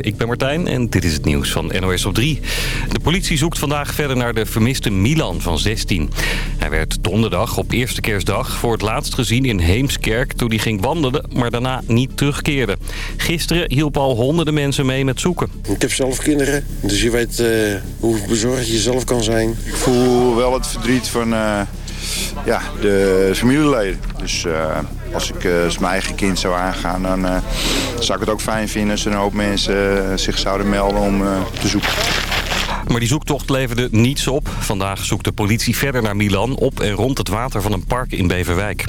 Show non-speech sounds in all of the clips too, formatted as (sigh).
ik ben Martijn en dit is het nieuws van NOS op 3. De politie zoekt vandaag verder naar de vermiste Milan van 16. Hij werd donderdag op eerste kerstdag voor het laatst gezien in Heemskerk... toen hij ging wandelen, maar daarna niet terugkeerde. Gisteren hielpen al honderden mensen mee met zoeken. Ik heb zelf kinderen, dus je weet uh, hoe bezorgd je zelf kan zijn. Ik voel wel het verdriet van uh, ja, de familieleden. Dus... Uh, als ik uh, mijn eigen kind zou aangaan, dan uh, zou ik het ook fijn vinden als er een hoop mensen uh, zich zouden melden om te zoeken. Maar die zoektocht leverde niets op. Vandaag zoekt de politie verder naar Milan op en rond het water van een park in Beverwijk.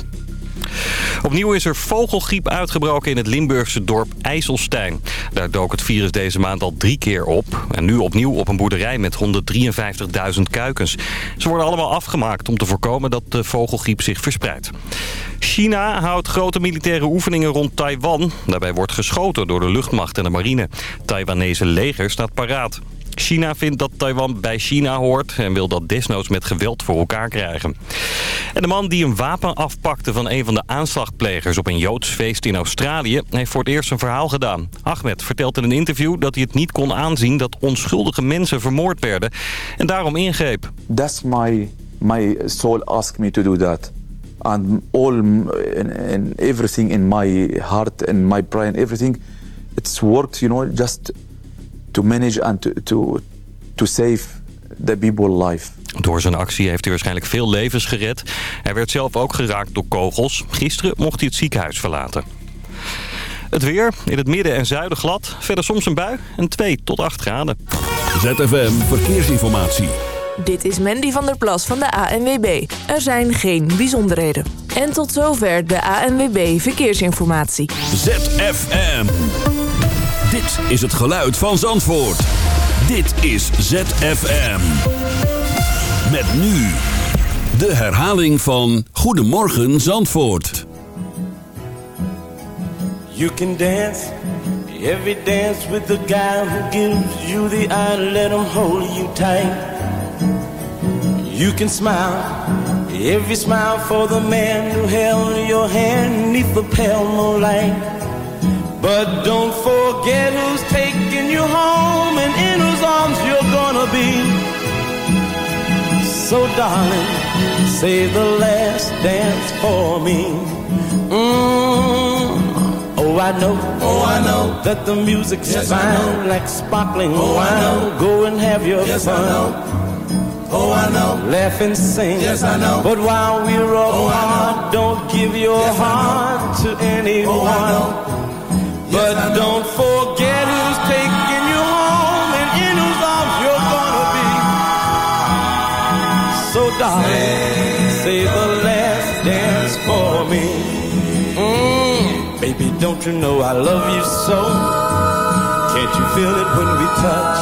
Opnieuw is er vogelgriep uitgebroken in het Limburgse dorp IJsselstein. Daar dook het virus deze maand al drie keer op. En nu opnieuw op een boerderij met 153.000 kuikens. Ze worden allemaal afgemaakt om te voorkomen dat de vogelgriep zich verspreidt. China houdt grote militaire oefeningen rond Taiwan. Daarbij wordt geschoten door de luchtmacht en de marine. Taiwanese leger staat paraat. China vindt dat Taiwan bij China hoort en wil dat desnoods met geweld voor elkaar krijgen. En de man die een wapen afpakte van een van de aanslagplegers op een Joods feest in Australië heeft voor het eerst een verhaal gedaan. Ahmed vertelt in een interview dat hij het niet kon aanzien dat onschuldige mensen vermoord werden en daarom ingreep. That's my, my soul asked me to do that. And all in, everything in my heart and my brain, everything, it's worked, you know, just to manage and to, to, to save the people life. Door zijn actie heeft hij waarschijnlijk veel levens gered. Hij werd zelf ook geraakt door kogels. Gisteren mocht hij het ziekenhuis verlaten. Het weer, in het midden en zuiden glad. Verder soms een bui en 2 tot 8 graden. ZFM Verkeersinformatie. Dit is Mandy van der Plas van de ANWB. Er zijn geen bijzonderheden. En tot zover de ANWB Verkeersinformatie. ZFM. Dit is het geluid van Zandvoort. Dit is ZFM. Met nu de herhaling van Goedemorgen Zandvoort. You can dance, every dance with the guy who gives you the eye, let him hold you tight. You can smile, every smile for the man who held your hand neath the pale moonlight. But don't forget who's taking you home and in whose arms you're gonna be. So darling, say the last dance for me. Mm. Oh, I know, oh, I know that the music's yes, fine, like sparkling oh, wine. Go and have your yes, fun. I know. Oh, I know. Laugh and sing. Yes, I know. But while we're oh, apart, don't give your yes, heart to anyone. Oh, I know. But don't forget who's taking you home and in whose arms you're gonna be. So darling, say, say the last dance for me. Mm, baby, don't you know I love you so? Can't you feel it when we touch?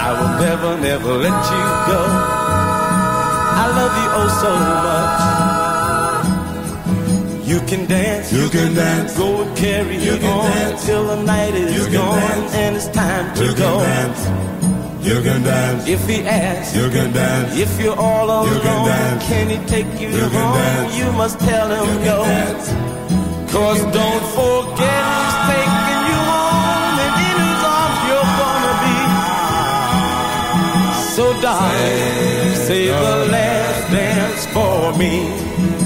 I will never, never let you go. I love you oh so much. You can dance, you can dance, go and carry you it on dance. till the night is you gone dance. and it's time to you go. Can dance. You can dance. If he asks, you can dance. If you're all alone, you can, dance. can he take you, you home? Dance. You must tell him you no. Dance. Cause don't forget who's taking you home and in whose arms you're gonna be. So darling, say, say the last dance for me.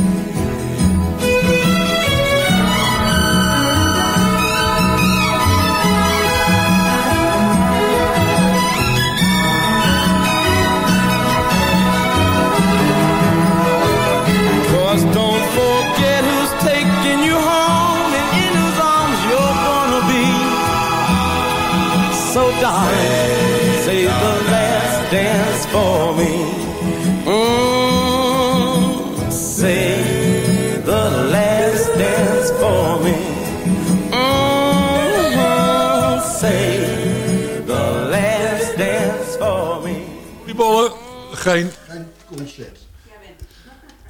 Geen... Geen concert.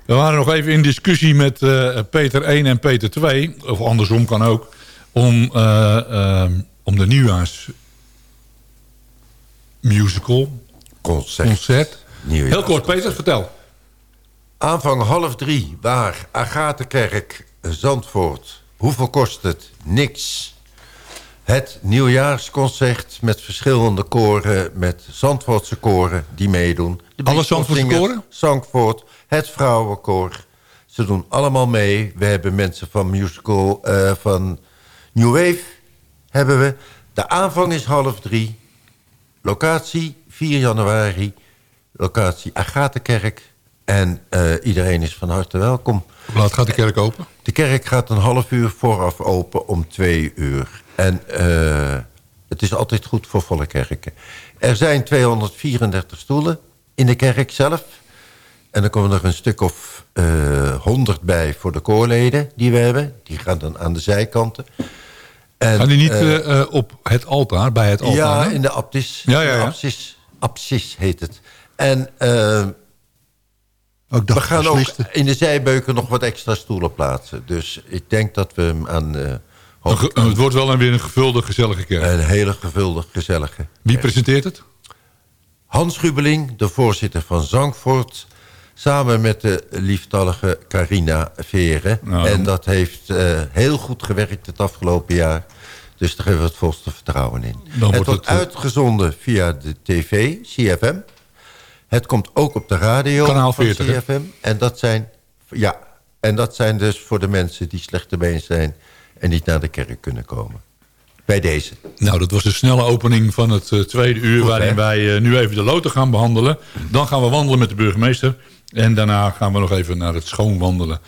We waren nog even in discussie met uh, Peter 1 en Peter 2, of andersom kan ook, om, uh, uh, om de nieuwjaars musical. Concert. Concert. Heel kort, Peter, vertel. Aanvang half drie, waar? Agatenkerk, Zandvoort. Hoeveel kost het? Niks. Het nieuwjaarsconcert met verschillende koren, met Zandvoortse koren die meedoen. Alle Zandvoortse koren? Zandvoort, het vrouwenkoor. Ze doen allemaal mee. We hebben mensen van musical, eh, van New Wave hebben we. De aanvang is half drie. Locatie 4 januari. Locatie Agatenkerk. En eh, iedereen is van harte welkom. Hoe laat gaat de kerk open? De kerk gaat een half uur vooraf open om twee uur. En eh, het is altijd goed voor volle kerken. Er zijn 234 stoelen in de kerk zelf. En er komen er een stuk of eh 100 bij voor de koorleden die we hebben. Die gaan dan aan de zijkanten. En, Gaan die niet eh, eh, eh, op het altaar, bij het altaar? ja, hè? in de aptis. Ja, ja, De ja. apsis, apsis heet het. En eh, Ook dat we gaan ook in de zijbeuken nog wat extra stoelen plaatsen. Dus ik denk dat we hem aan het wordt wel een weer een gevulde, gezellige kerk. een hele gevulde, gezellige. Wie presenteert het? Hans Rubeling, de voorzitter van Zangvoort... samen met de lieftallige Carina Veren. Nou, en dat heeft eh, heel goed gewerkt het afgelopen jaar. Dus daar hebben we het volste vertrouwen in. Dan het wordt het, eh, uitgezonden via de tv, CFM. Het komt ook op de radio Kanaal van 40, hè? CFM. En dat zijn, ja, en dat zijn dus voor de mensen die slechte been zijn... en niet naar de kerk kunnen komen. Bij deze. Nou, dat was de snelle opening van het eh, tweede uur... Goed, waarin hè? wij eh, nu even de loten gaan behandelen. Dan gaan we wandelen met de burgemeester. En daarna gaan we nog even naar het schoonwandelen.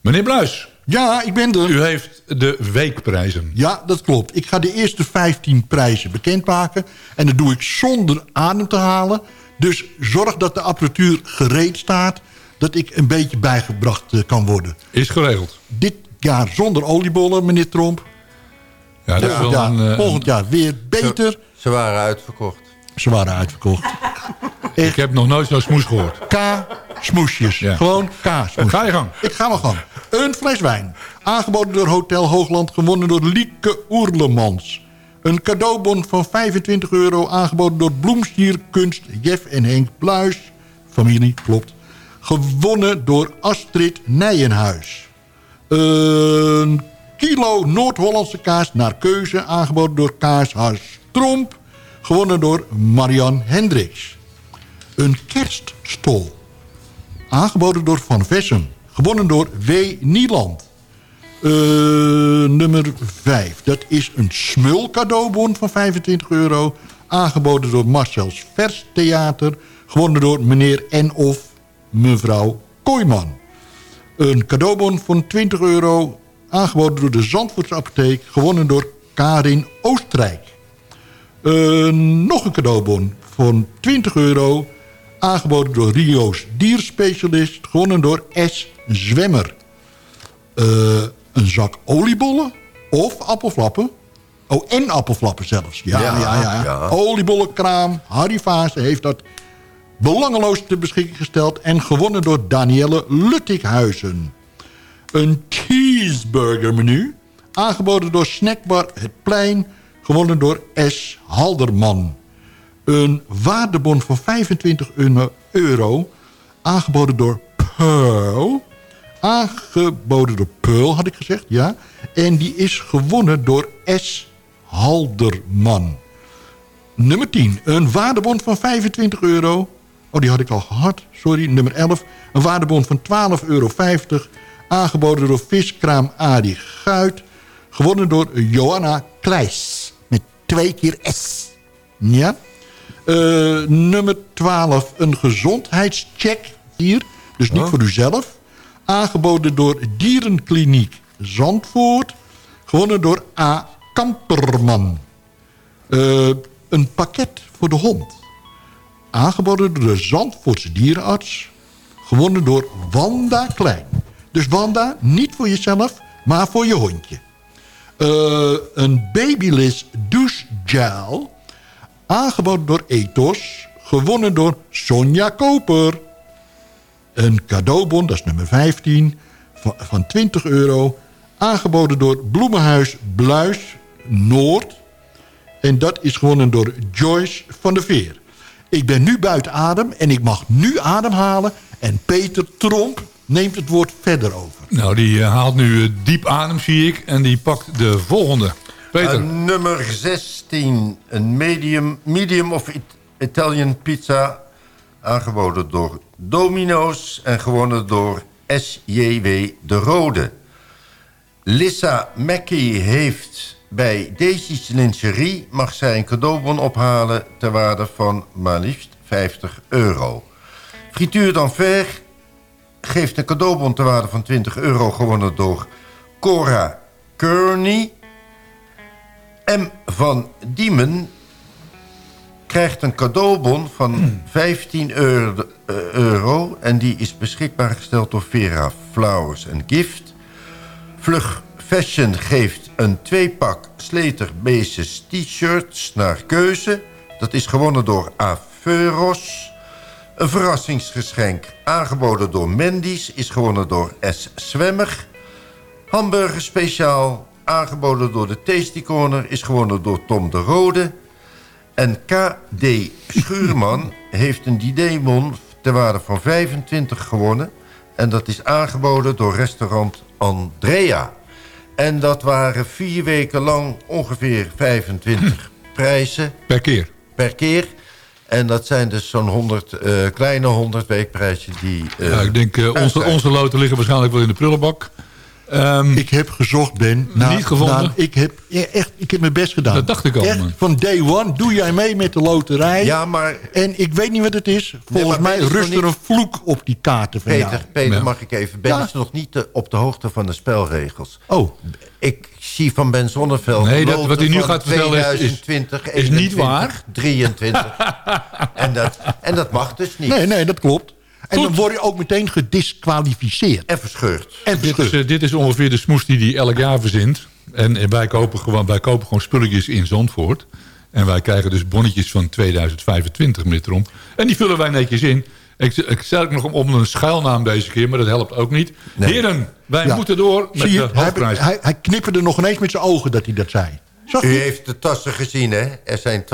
Meneer Bluis, Ja, ik ben er. u heeft de weekprijzen. Ja, dat klopt. Ik ga de eerste 15 prijzen bekendmaken. En dat doe ik zonder adem te halen. Dus zorg dat de apparatuur gereed staat. Dat ik een beetje bijgebracht eh, kan worden. Is geregeld. Dit jaar zonder oliebollen, meneer Tromp. Ja, dat een, eh, volgend jaar weer beter. Ze waren uitverkocht. Ze waren uitverkocht. (laughs) Ik heb nog nooit zo'n smoes gehoord. K-smoesjes. Ja. Gewoon K-smoesjes. Ga je gang. Ik ga maar gang. Een fles wijn. Aangeboden door Hotel Hoogland. Gewonnen door Lieke Oerlemans. Een cadeaubon van 25 euro. Aangeboden door Bloemstier Kunst. Jeff en Henk Bluis. Familie, klopt. Gewonnen door Astrid Nijenhuis. Een kilo Noord-Hollandse kaas naar keuze. Aangeboden door Kaashuis Tromp. Gewonnen door Marian Hendricks. Een kerststol. Aangeboden door Van Vessen. Gewonnen door W. Nieland. Nummer 5. Dat is een smul cadeaubon van 25 euro. Aangeboden door Marcel's Vers Theater. Gewonnen door meneer en of mevrouw Kooiman. Een cadeaubon van 20 euro. Aangeboden door de Zandvoortse Apotheek. Gewonnen door Karin Oostenrijk. Eh, nog een cadeaubon van 20 euro. Aangeboden door Rio's dierspecialist. Gewonnen door S. Zwemmer. Eh, een zak oliebollen of appelflappen. Oh, en appelflappen zelfs. Ja, ja, Ja, ja. ja. Oliebollenkraam. Harry Vaassen heeft dat belangeloos ter beschikking gesteld... en gewonnen door Danielle Luttighuizen. Een cheeseburger menu. Aangeboden door Snackbar Het Plein. Gewonnen door S. Halderman. Een waardebon van 25 euro. Aangeboden door Pearl. Aangeboden door Pearl, had ik gezegd, ja. En die is gewonnen door S. Halderman. Nummer 10. Een waardebon van 25 euro. Oh, die had ik al gehad. Sorry. Nummer 11. Een waardebon van 12,50 euro. Aangeboden door viskraam Adi Guit. Gewonnen door Johanna Kleis. Met twee keer S. Ja. Eh, nummer 12. Een gezondheidscheck. Hier. Dus niet voor uzelf. Aangeboden door Dierenkliniek Zandvoort. Gewonnen door A. Kamperman. Eh, een pakket voor de hond. Aangeboden door de Zandvoortse dierenarts. Gewonnen door Wanda Klein. Dus Wanda, niet voor jezelf, maar voor je hondje. Eh, een Babyliss douche gel. Aangeboden door Ethos. Gewonnen door Sonja Koper. Een cadeaubon, dat is nummer 15, van, van 20 euro. Aangeboden door Bloemenhuis Bluis Noord. En dat is gewonnen door Joyce van der Veer. Ik ben nu buiten adem en ik mag nu ademhalen. En Peter Tromp neemt het woord verder over. Nou, die eh, haalt nu eh, diep adem, zie ik. En die pakt de volgende. Peter. Uh, nummer 16. Een medium, medium of It Italian pizza. Aangeboden door Domino's en gewonnen door SJW De Rode. Lissa Mackie heeft bij Daisy's Lingerie... mag zij een cadeaubon ophalen ter waarde van maar liefst 50 euro. Frituur d'Enfer geeft een cadeaubon ter waarde van 20 euro... gewonnen door Cora Kearney. M. van Diemen krijgt een cadeaubon van (clears throat) 15 euro, eh, euro... en die is beschikbaar gesteld door Vera Flowers Gift. Vlug Fashion geeft een tweepak Slater Basis t-shirts naar keuze. Dat is gewonnen door Aveuros. Een verrassingsgeschenk aangeboden door Mendy's... is gewonnen door S. Zwemmer. Hamburger speciaal aangeboden door de Tasty Corner... is gewonnen door Tom de Rode. En K.D. Schuurman (laughs) heeft een didemon ter waarde van 25 gewonnen. En dat is aangeboden door restaurant Andrea. En dat waren vier weken lang ongeveer 25 (clears throat) prijzen. Per keer? Per keer. En dat zijn dus zo'n 100, uh, kleine 100 weekprijzen die... Uh, ja, ik denk, uh, onze, onze loten liggen waarschijnlijk wel in de prullenbak. Um, ik heb gezocht, Ben. Naar, niet gevonden? Naar, ik, heb, ja, echt, ik heb mijn best gedaan. Dat dacht ik al. Echt, van day one doe jij mee met de loterij. Ja, maar... En ik weet niet wat het is. Volgens nee, mij rust er een vloek op die kaarten van Peter, jou. Peter, ja. mag ik even... Ben ja. is nog niet de, op de hoogte van de spelregels. Oh. Ik zie van Ben Zonneveld... Nee, dat, wat hij nu gaat vertellen is, is, 20, is niet waar. 23. (laughs) en, dat, en dat mag dus niet. Nee, nee, dat klopt. En dan word je ook meteen gedisqualificeerd. En verscheurd. En verscheurd. Dit, is, dit is ongeveer de smoes die hij elk jaar verzint. En, en wij, kopen gewoon, wij kopen gewoon spulletjes in Zandvoort. En wij krijgen dus bonnetjes van 2025, meneer Tromp. En die vullen wij netjes in. Ik, ik stel ook nog om een schuilnaam deze keer, maar dat helpt ook niet. Nee. Heren, wij ja. moeten door met Zie je, de hoofdprijs. Hij, hij, knipperde nog ineens met zijn ogen dat hij dat zei. Zag U heeft de tassen gezien, hè? Er zijn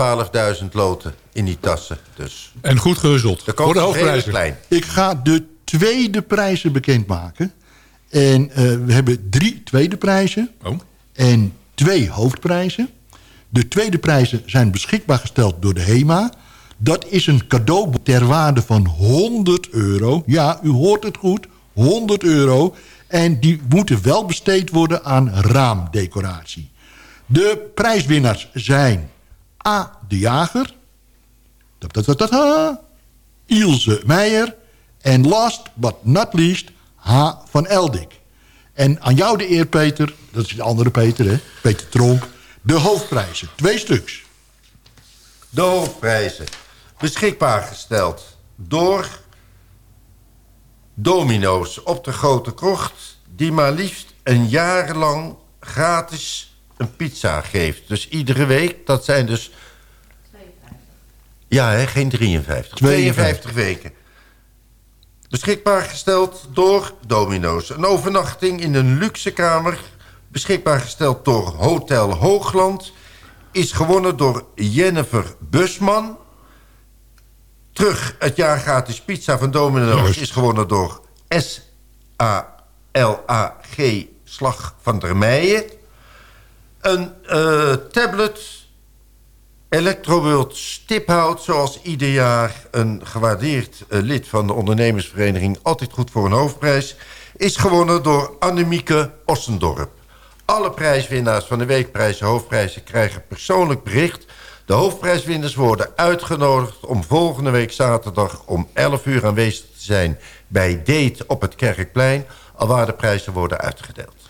12.000 loten in die tassen. Dus. En goed gehuzzeld. Voor de hoofdprijzen. Klein. Ik ga de tweede prijzen bekendmaken. En uh, we hebben drie tweede prijzen. Oh. En twee hoofdprijzen. De tweede prijzen zijn beschikbaar gesteld door de HEMA. Dat is een cadeau ter waarde van 100 euro. Ja, u hoort het goed. 100 euro. En die moeten wel besteed worden aan raamdecoratie. De prijswinnaars zijn A. de Jager. Ilse Meijer. En last but not least H. van Eldik. En aan jou de eer, Peter. Dat is de andere Peter, hè? Peter Tronk. De hoofdprijzen. Twee stuks. De hoofdprijzen. Beschikbaar gesteld door Domino's op de Grote Krocht... die maar liefst een jaar lang gratis een pizza geeft. Dus iedere week, dat zijn dus... 52. Ja, hè, geen 53. 52 weken. Beschikbaar gesteld door Domino's. Een overnachting in een luxe kamer... beschikbaar gesteld door Hotel Hoogland... is gewonnen door Jennifer Busman. Terug, het jaar gratis pizza van Domino's... is gewonnen door S-A-L-A-G Slag van der Meijen. Een uh, tablet Electroworld Stiphout, zoals ieder jaar een gewaardeerd uh, lid van de ondernemersvereniging... altijd goed voor een hoofdprijs, is gewonnen door Annemieke Ossendorp. Alle prijswinnaars van de weekprijzen hoofdprijzen krijgen persoonlijk bericht. De hoofdprijswinners worden uitgenodigd om volgende week zaterdag om 11 uur aanwezig te zijn... bij Date op het Kerkplein, alwaar de prijzen worden uitgedeeld.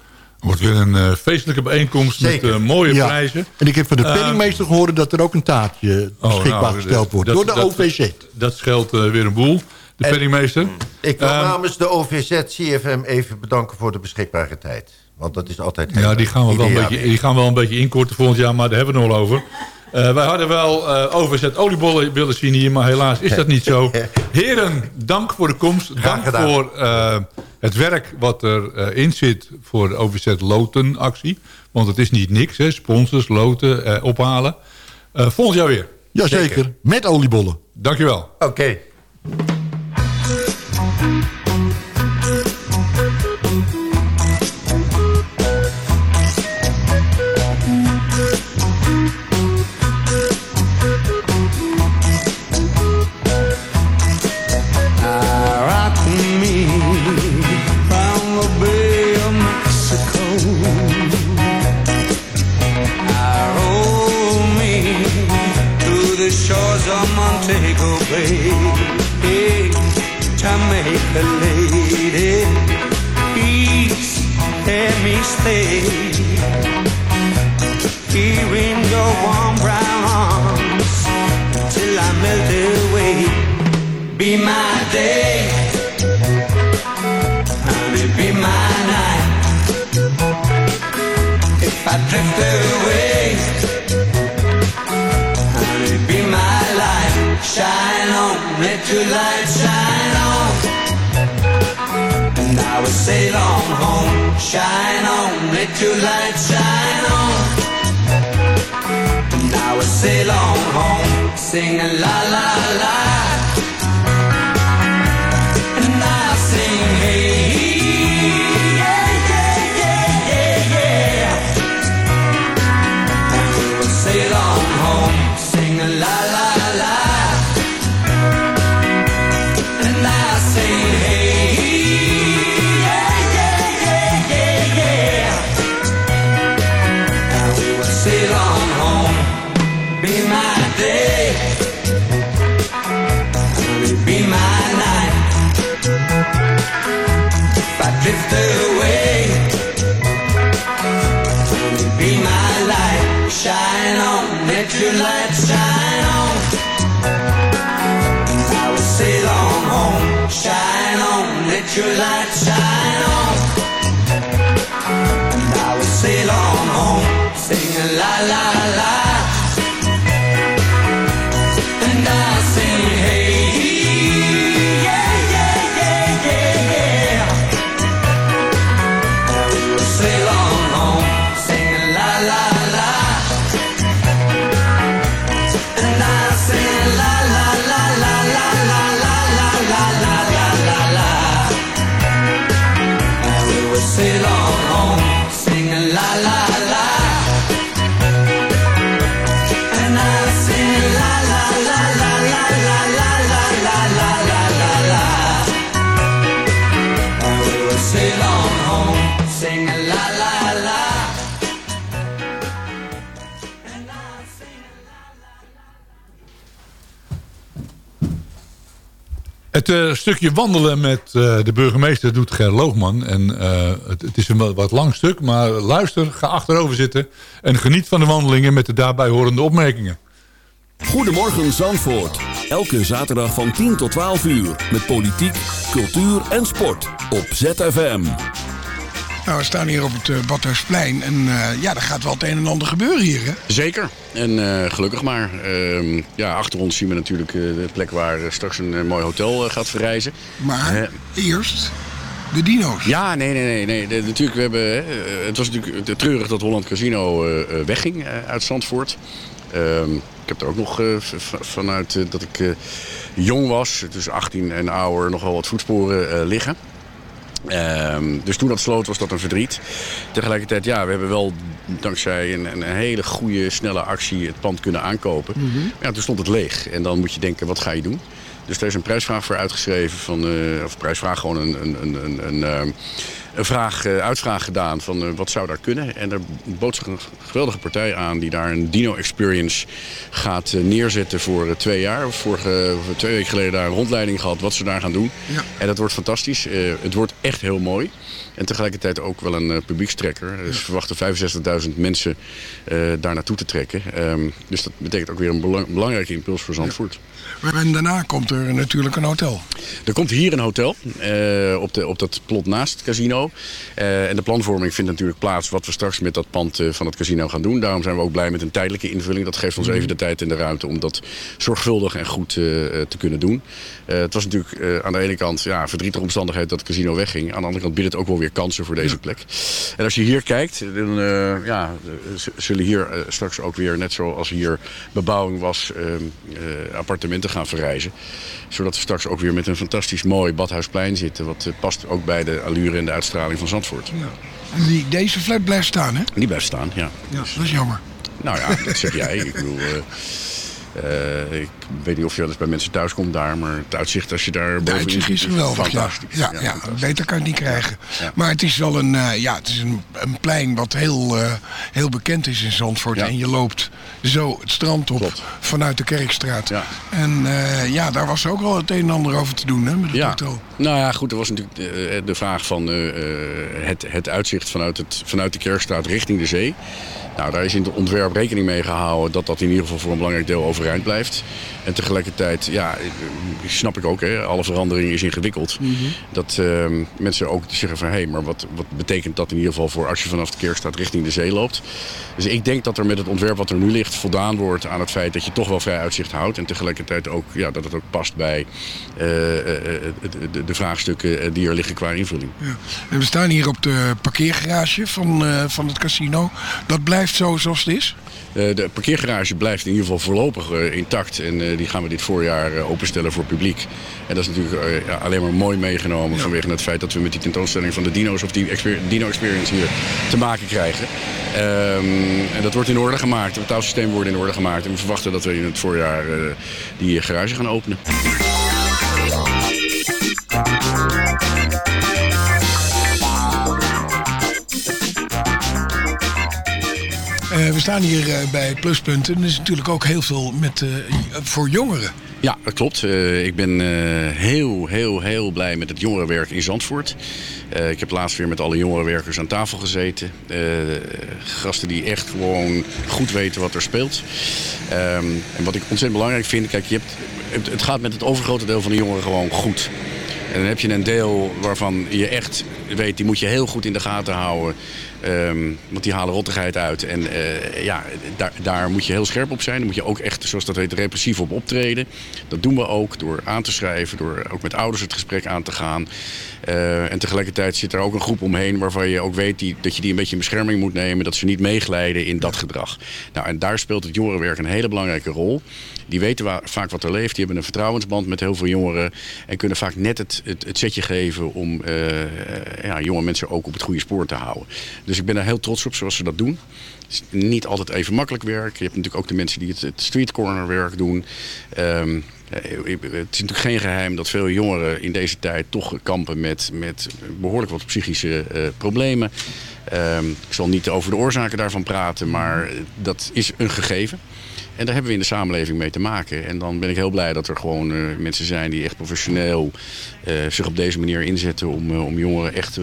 Het wordt weer een uh, feestelijke bijeenkomst Zeker. met uh, mooie Ja. prijzen. En ik heb van de Ehm, penningmeester gehoord... dat er ook een taartje beschikbaar nou, gesteld wordt. dat- door de dat- OVZ. Dat scheelt eh, weer een boel, de En- penningmeester. Ik wil Ehm, namens de OVZ CFM even bedanken voor de beschikbare tijd. Want dat is altijd... Ja, die gaan, we wel een beetje, die gaan wel een beetje inkorten volgend jaar, maar daar hebben we het nog wel over. Eh, wij hadden wel eh overzet oliebollen willen zien hier, maar helaas is dat niet zo. (laughs) Heren, dank voor de komst. dank voor eh, het werk wat erin in zit voor de overzet lotenactie. Want het is niet niks, hè. sponsors, loten, ophalen. Volgend jaar weer. Jazeker, met oliebollen. Dankjewel. Oké. Your light shine on. And I will sail on home, singing la la Het eh, stukje wandelen met eh, de burgemeester doet Ger Loogman. En eh, het, het is een wat lang stuk, maar luister, ga achterover zitten... en geniet van de wandelingen met de daarbij horende opmerkingen. Goedemorgen Zandvoort. Elke zaterdag van 10 tot 12 uur. Met politiek, cultuur en sport. Op ZFM. Nou, we staan hier op het uh, Badhuisplein en uh, ja, er gaat wel het een en ander gebeuren hier, hè? Zeker. En uh, gelukkig maar. Uh, ja, achter ons zien we natuurlijk de plek waar straks een mooi hotel gaat verrijzen. Maar eerst de dino's. Ja, nee, nee, nee. nee. Natuurlijk, we hebben, het was natuurlijk treurig dat Holland Casino wegging uit Zandvoort. Ehm, ik heb er ook nog vanuit dat ik jong was, tussen 18 en ouder, nog wel wat voetsporen liggen. Um, dus toen dat sloot was dat een verdriet. Tegelijkertijd, ja, we hebben wel dankzij een, een hele goede, snelle actie het pand kunnen aankopen. Mm -hmm. Ja, toen stond het leeg. En dan moet je denken, wat ga je doen? Dus daar is een prijsvraag voor uitgeschreven. Van, uh, of prijsvraag, gewoon een, een, een, een, een, vraag, uh, uitvraag gedaan van uh, wat zou daar kunnen. En er bood zich een geweldige partij aan die daar een Dino Experience gaat neerzetten voor twee jaar. Vorige, twee weken geleden daar een rondleiding gehad wat ze daar gaan doen. Ja. En dat wordt fantastisch. het wordt echt heel mooi. En tegelijkertijd ook wel een publiekstrekker. Dus we verwachten 65.000 mensen daar naartoe te trekken. Um, dus dat betekent ook weer een belang belangrijke impuls voor Zandvoort. Ja. En daarna komt er natuurlijk een hotel. Er komt hier een hotel uh, op, de, op dat plot naast het casino. en de planvorming vindt natuurlijk plaats wat we straks met dat pand van het casino gaan doen. Daarom zijn we ook blij met een tijdelijke invulling. Dat geeft ons even de tijd en de ruimte om dat zorgvuldig en goed te kunnen doen. het was natuurlijk aan de ene kant ja, verdrietige omstandigheid dat het casino wegging. Aan de andere kant biedt het ook wel weer kansen voor deze ja. plek. En als je hier kijkt, dan ja, zullen hier straks ook weer, net zoals hier bebouwing was, uh, appartementen gaan verrijzen. Zodat we straks ook weer met een fantastisch mooi badhuisplein zitten. Wat past ook bij de allure en de uitstraling van Zandvoort. Ja. En die, deze flat blijft staan, hè? Die blijft staan, ja. Ja, dat is jammer. Nou ja, dat zeg jij. Ik bedoel... Uh, ik weet niet of je wel eens bij mensen thuis komt daar, maar het uitzicht als je daar boven uitzicht is geweldig, ja. Ja, ja, ja beter kan je het niet krijgen. Maar het is wel een, uh, ja, het is een, een plein wat heel, uh, heel bekend is in Zandvoort. En je loopt zo het strand op vanuit de Kerkstraat. En eh, ja, daar was ook al het een en ander over te doen hè, met het Ja. hotel. Nou ja, goed, er was natuurlijk de, de vraag van eh, eh, het, het uitzicht vanuit, het, vanuit de Kerkstraat richting de zee. Nou, daar is in het ontwerp rekening mee gehouden dat dat in ieder geval voor een belangrijk deel overeind blijft. En tegelijkertijd, ja, snap ik ook, hè, alle verandering is ingewikkeld. Dat eh, mensen ook zeggen van, hé, hey, maar wat, wat betekent dat in ieder geval voor als je vanaf de Kerkstraat richting de zee loopt? Dus ik denk dat er met het ontwerp wat er nu ligt voldaan wordt aan het feit dat je toch wel vrij uitzicht houdt. En tegelijkertijd ook, ja, dat het ook past bij eh, eh, eh, de, de, vraagstukken die er liggen qua invulling. Ja. En we staan hier op de parkeergarage van, van het casino. Dat blijft zo zoals het is? Eh, de parkeergarage blijft in ieder geval voorlopig eh, intact. En eh, die gaan we dit voorjaar openstellen voor publiek. En dat is natuurlijk alleen maar mooi meegenomen vanwege het feit dat we met die tentoonstelling van de dino's of die Dino Experience hier te maken krijgen. Ehm, en dat wordt in orde gemaakt. Het betaalsysteem wordt in orde gemaakt. En we verwachten dat we in het voorjaar die garage gaan openen. We staan hier eh, bij Pluspunten. Er is natuurlijk ook heel veel met, eh, voor jongeren. Ja, dat klopt. Eh, ik ben heel, heel, heel blij met het jongerenwerk in Zandvoort. Ik heb laatst weer met alle jongerenwerkers aan tafel gezeten. Gasten die echt gewoon goed weten wat er speelt. Ehm, en wat ik ontzettend belangrijk vind, kijk, je hebt, het gaat met het overgrote deel van de jongeren gewoon goed. En dan heb je een deel waarvan je echt weet, die moet je heel goed in de gaten houden. Ehm, want die halen rottigheid uit. En eh, ja, daar, daar moet je heel scherp op zijn. Daar moet je ook echt, zoals dat heet, repressief op optreden. Dat doen we ook door aan te schrijven, door ook met ouders het gesprek aan te gaan. Eh, en tegelijkertijd zit er ook een groep omheen waarvan je ook weet die, dat je die een beetje in bescherming moet nemen. Dat ze niet meeglijden in dat gedrag. Nou, en daar speelt het jongerenwerk een hele belangrijke rol. Die weten vaak wat er leeft. Die hebben een vertrouwensband met heel veel jongeren. En kunnen vaak net het, het, het setje geven om eh, ja, jonge mensen ook op het goede spoor te houden. Dus ik ben daar heel trots op zoals ze dat doen. Niet altijd even makkelijk werk. Je hebt natuurlijk ook de mensen die het, het street corner werk doen. Ehm, eh, het is natuurlijk geen geheim dat veel jongeren in deze tijd toch kampen met, met behoorlijk wat psychische eh, problemen. Ehm, ik zal niet over de oorzaken daarvan praten, maar dat is een gegeven. En daar hebben we in de samenleving mee te maken. En dan ben ik heel blij dat er gewoon eh, mensen zijn die echt professioneel zich op deze manier inzetten om, om jongeren echt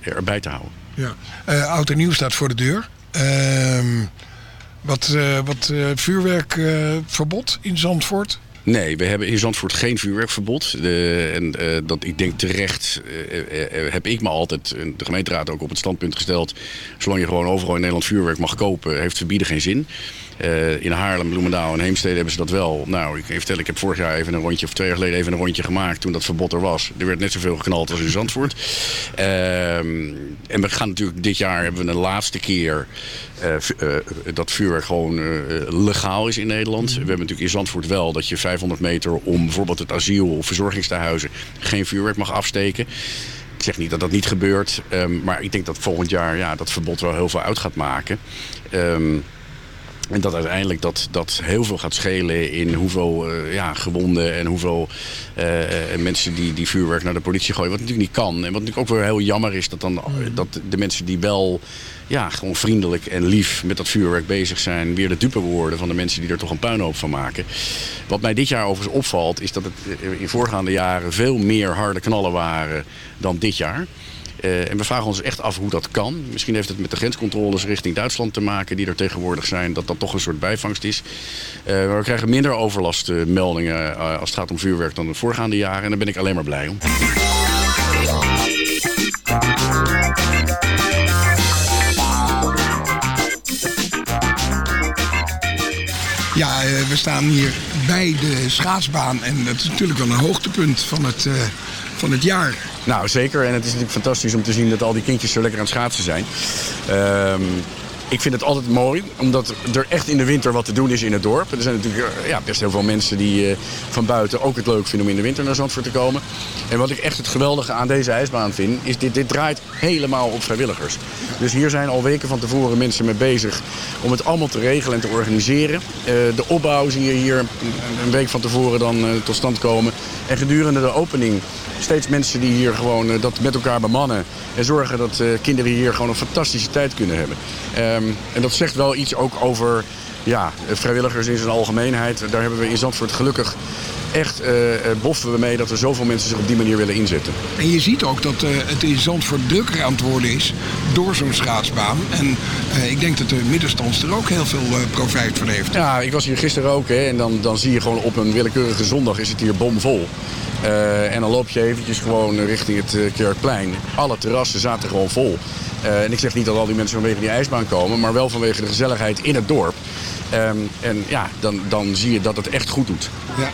erbij te houden. Ja. Oud en nieuw staat voor de deur. Ehm, wat eh, wat eh, vuurwerkverbod in Zandvoort. Nee, we hebben in Zandvoort geen vuurwerkverbod. De, en eh, dat, ik denk terecht eh, eh, eh, heb ik me altijd, de gemeenteraad ook op het standpunt gesteld... zolang je gewoon overal in Nederland vuurwerk mag kopen, heeft verbieden geen zin. Eh, in Haarlem, Bloemendaal en Heemstede hebben ze dat wel. Nou, ik vertellen, ik heb vorig jaar even een rondje, of twee jaar geleden even een rondje gemaakt toen dat verbod er was. Er werd net zoveel geknald als in Zandvoort. Ehm, en we gaan natuurlijk, dit jaar hebben we een laatste keer eh, eh, dat vuurwerk gewoon legaal is in Nederland. We hebben natuurlijk in Zandvoort wel dat je 500 meter om bijvoorbeeld het asiel of verzorgingstehuizen geen vuurwerk mag afsteken. Ik zeg niet dat dat niet gebeurt, ehm, maar ik denk dat volgend jaar ja, dat verbod wel heel veel uit gaat maken. Ehm, en dat uiteindelijk dat, dat heel veel gaat schelen in hoeveel eh, ja, gewonden en hoeveel eh, eh, mensen die, die vuurwerk naar de politie gooien. Wat natuurlijk niet kan. En wat natuurlijk ook weer heel jammer is dat, dan, eh, dat de mensen die wel ja, gewoon vriendelijk en lief met dat vuurwerk bezig zijn, weer de dupe worden van de mensen die er toch een puinhoop van maken. Wat mij dit jaar overigens opvalt, is dat het in voorgaande jaren veel meer harde knallen waren dan dit jaar. Eh, en we vragen ons echt af hoe dat kan. Misschien heeft het met de grenscontroles richting Duitsland te maken die er tegenwoordig zijn. Dat dat toch een soort bijvangst is. Eh, maar we krijgen minder overlastmeldingen eh, als het gaat om vuurwerk dan de voorgaande jaren. En daar ben ik alleen maar blij om. Ja, we staan hier bij de schaatsbaan. En dat is natuurlijk wel een hoogtepunt van het, van het jaar. Nou, zeker. En het is natuurlijk fantastisch om te zien dat al die kindjes zo lekker aan het schaatsen zijn. Ehm, ik vind het altijd mooi, omdat er echt in de winter wat te doen is in het dorp. Er zijn natuurlijk eh, ja, best heel veel mensen die eh, van buiten ook het leuk vinden om in de winter naar Zandvoort te komen. En wat ik echt het geweldige aan deze ijsbaan vind, is dit, dit draait helemaal op vrijwilligers. Dus hier zijn al weken van tevoren mensen mee bezig om het allemaal te regelen en te organiseren. Eh, de opbouw zie je hier een, week van tevoren dan tot stand komen. En gedurende de opening steeds mensen die hier gewoon eh, dat met elkaar bemannen. En zorgen dat eh, kinderen hier gewoon een fantastische tijd kunnen hebben. Ehm, en dat zegt wel iets ook over ja, vrijwilligers in zijn algemeenheid. Daar hebben we in Zandvoort gelukkig echt eh, eh, boffen we mee dat er zoveel mensen zich op die manier willen inzetten. En je ziet ook dat eh, het in Zandvoort drukker aan het worden is door zo'n schaatsbaan. En ik denk dat de middenstand er ook heel veel profijt van heeft. Ja, ik was hier gisteren ook hè, en dan, dan zie je gewoon op een willekeurige zondag is het hier bomvol. En dan loop je eventjes gewoon richting het Kerkplein. Alle terrassen zaten gewoon vol. Eh, en ik zeg niet dat al die mensen vanwege die ijsbaan komen, maar wel vanwege de gezelligheid in het dorp. Ehm, en ja, dan, dan zie je dat het echt goed doet. Ja.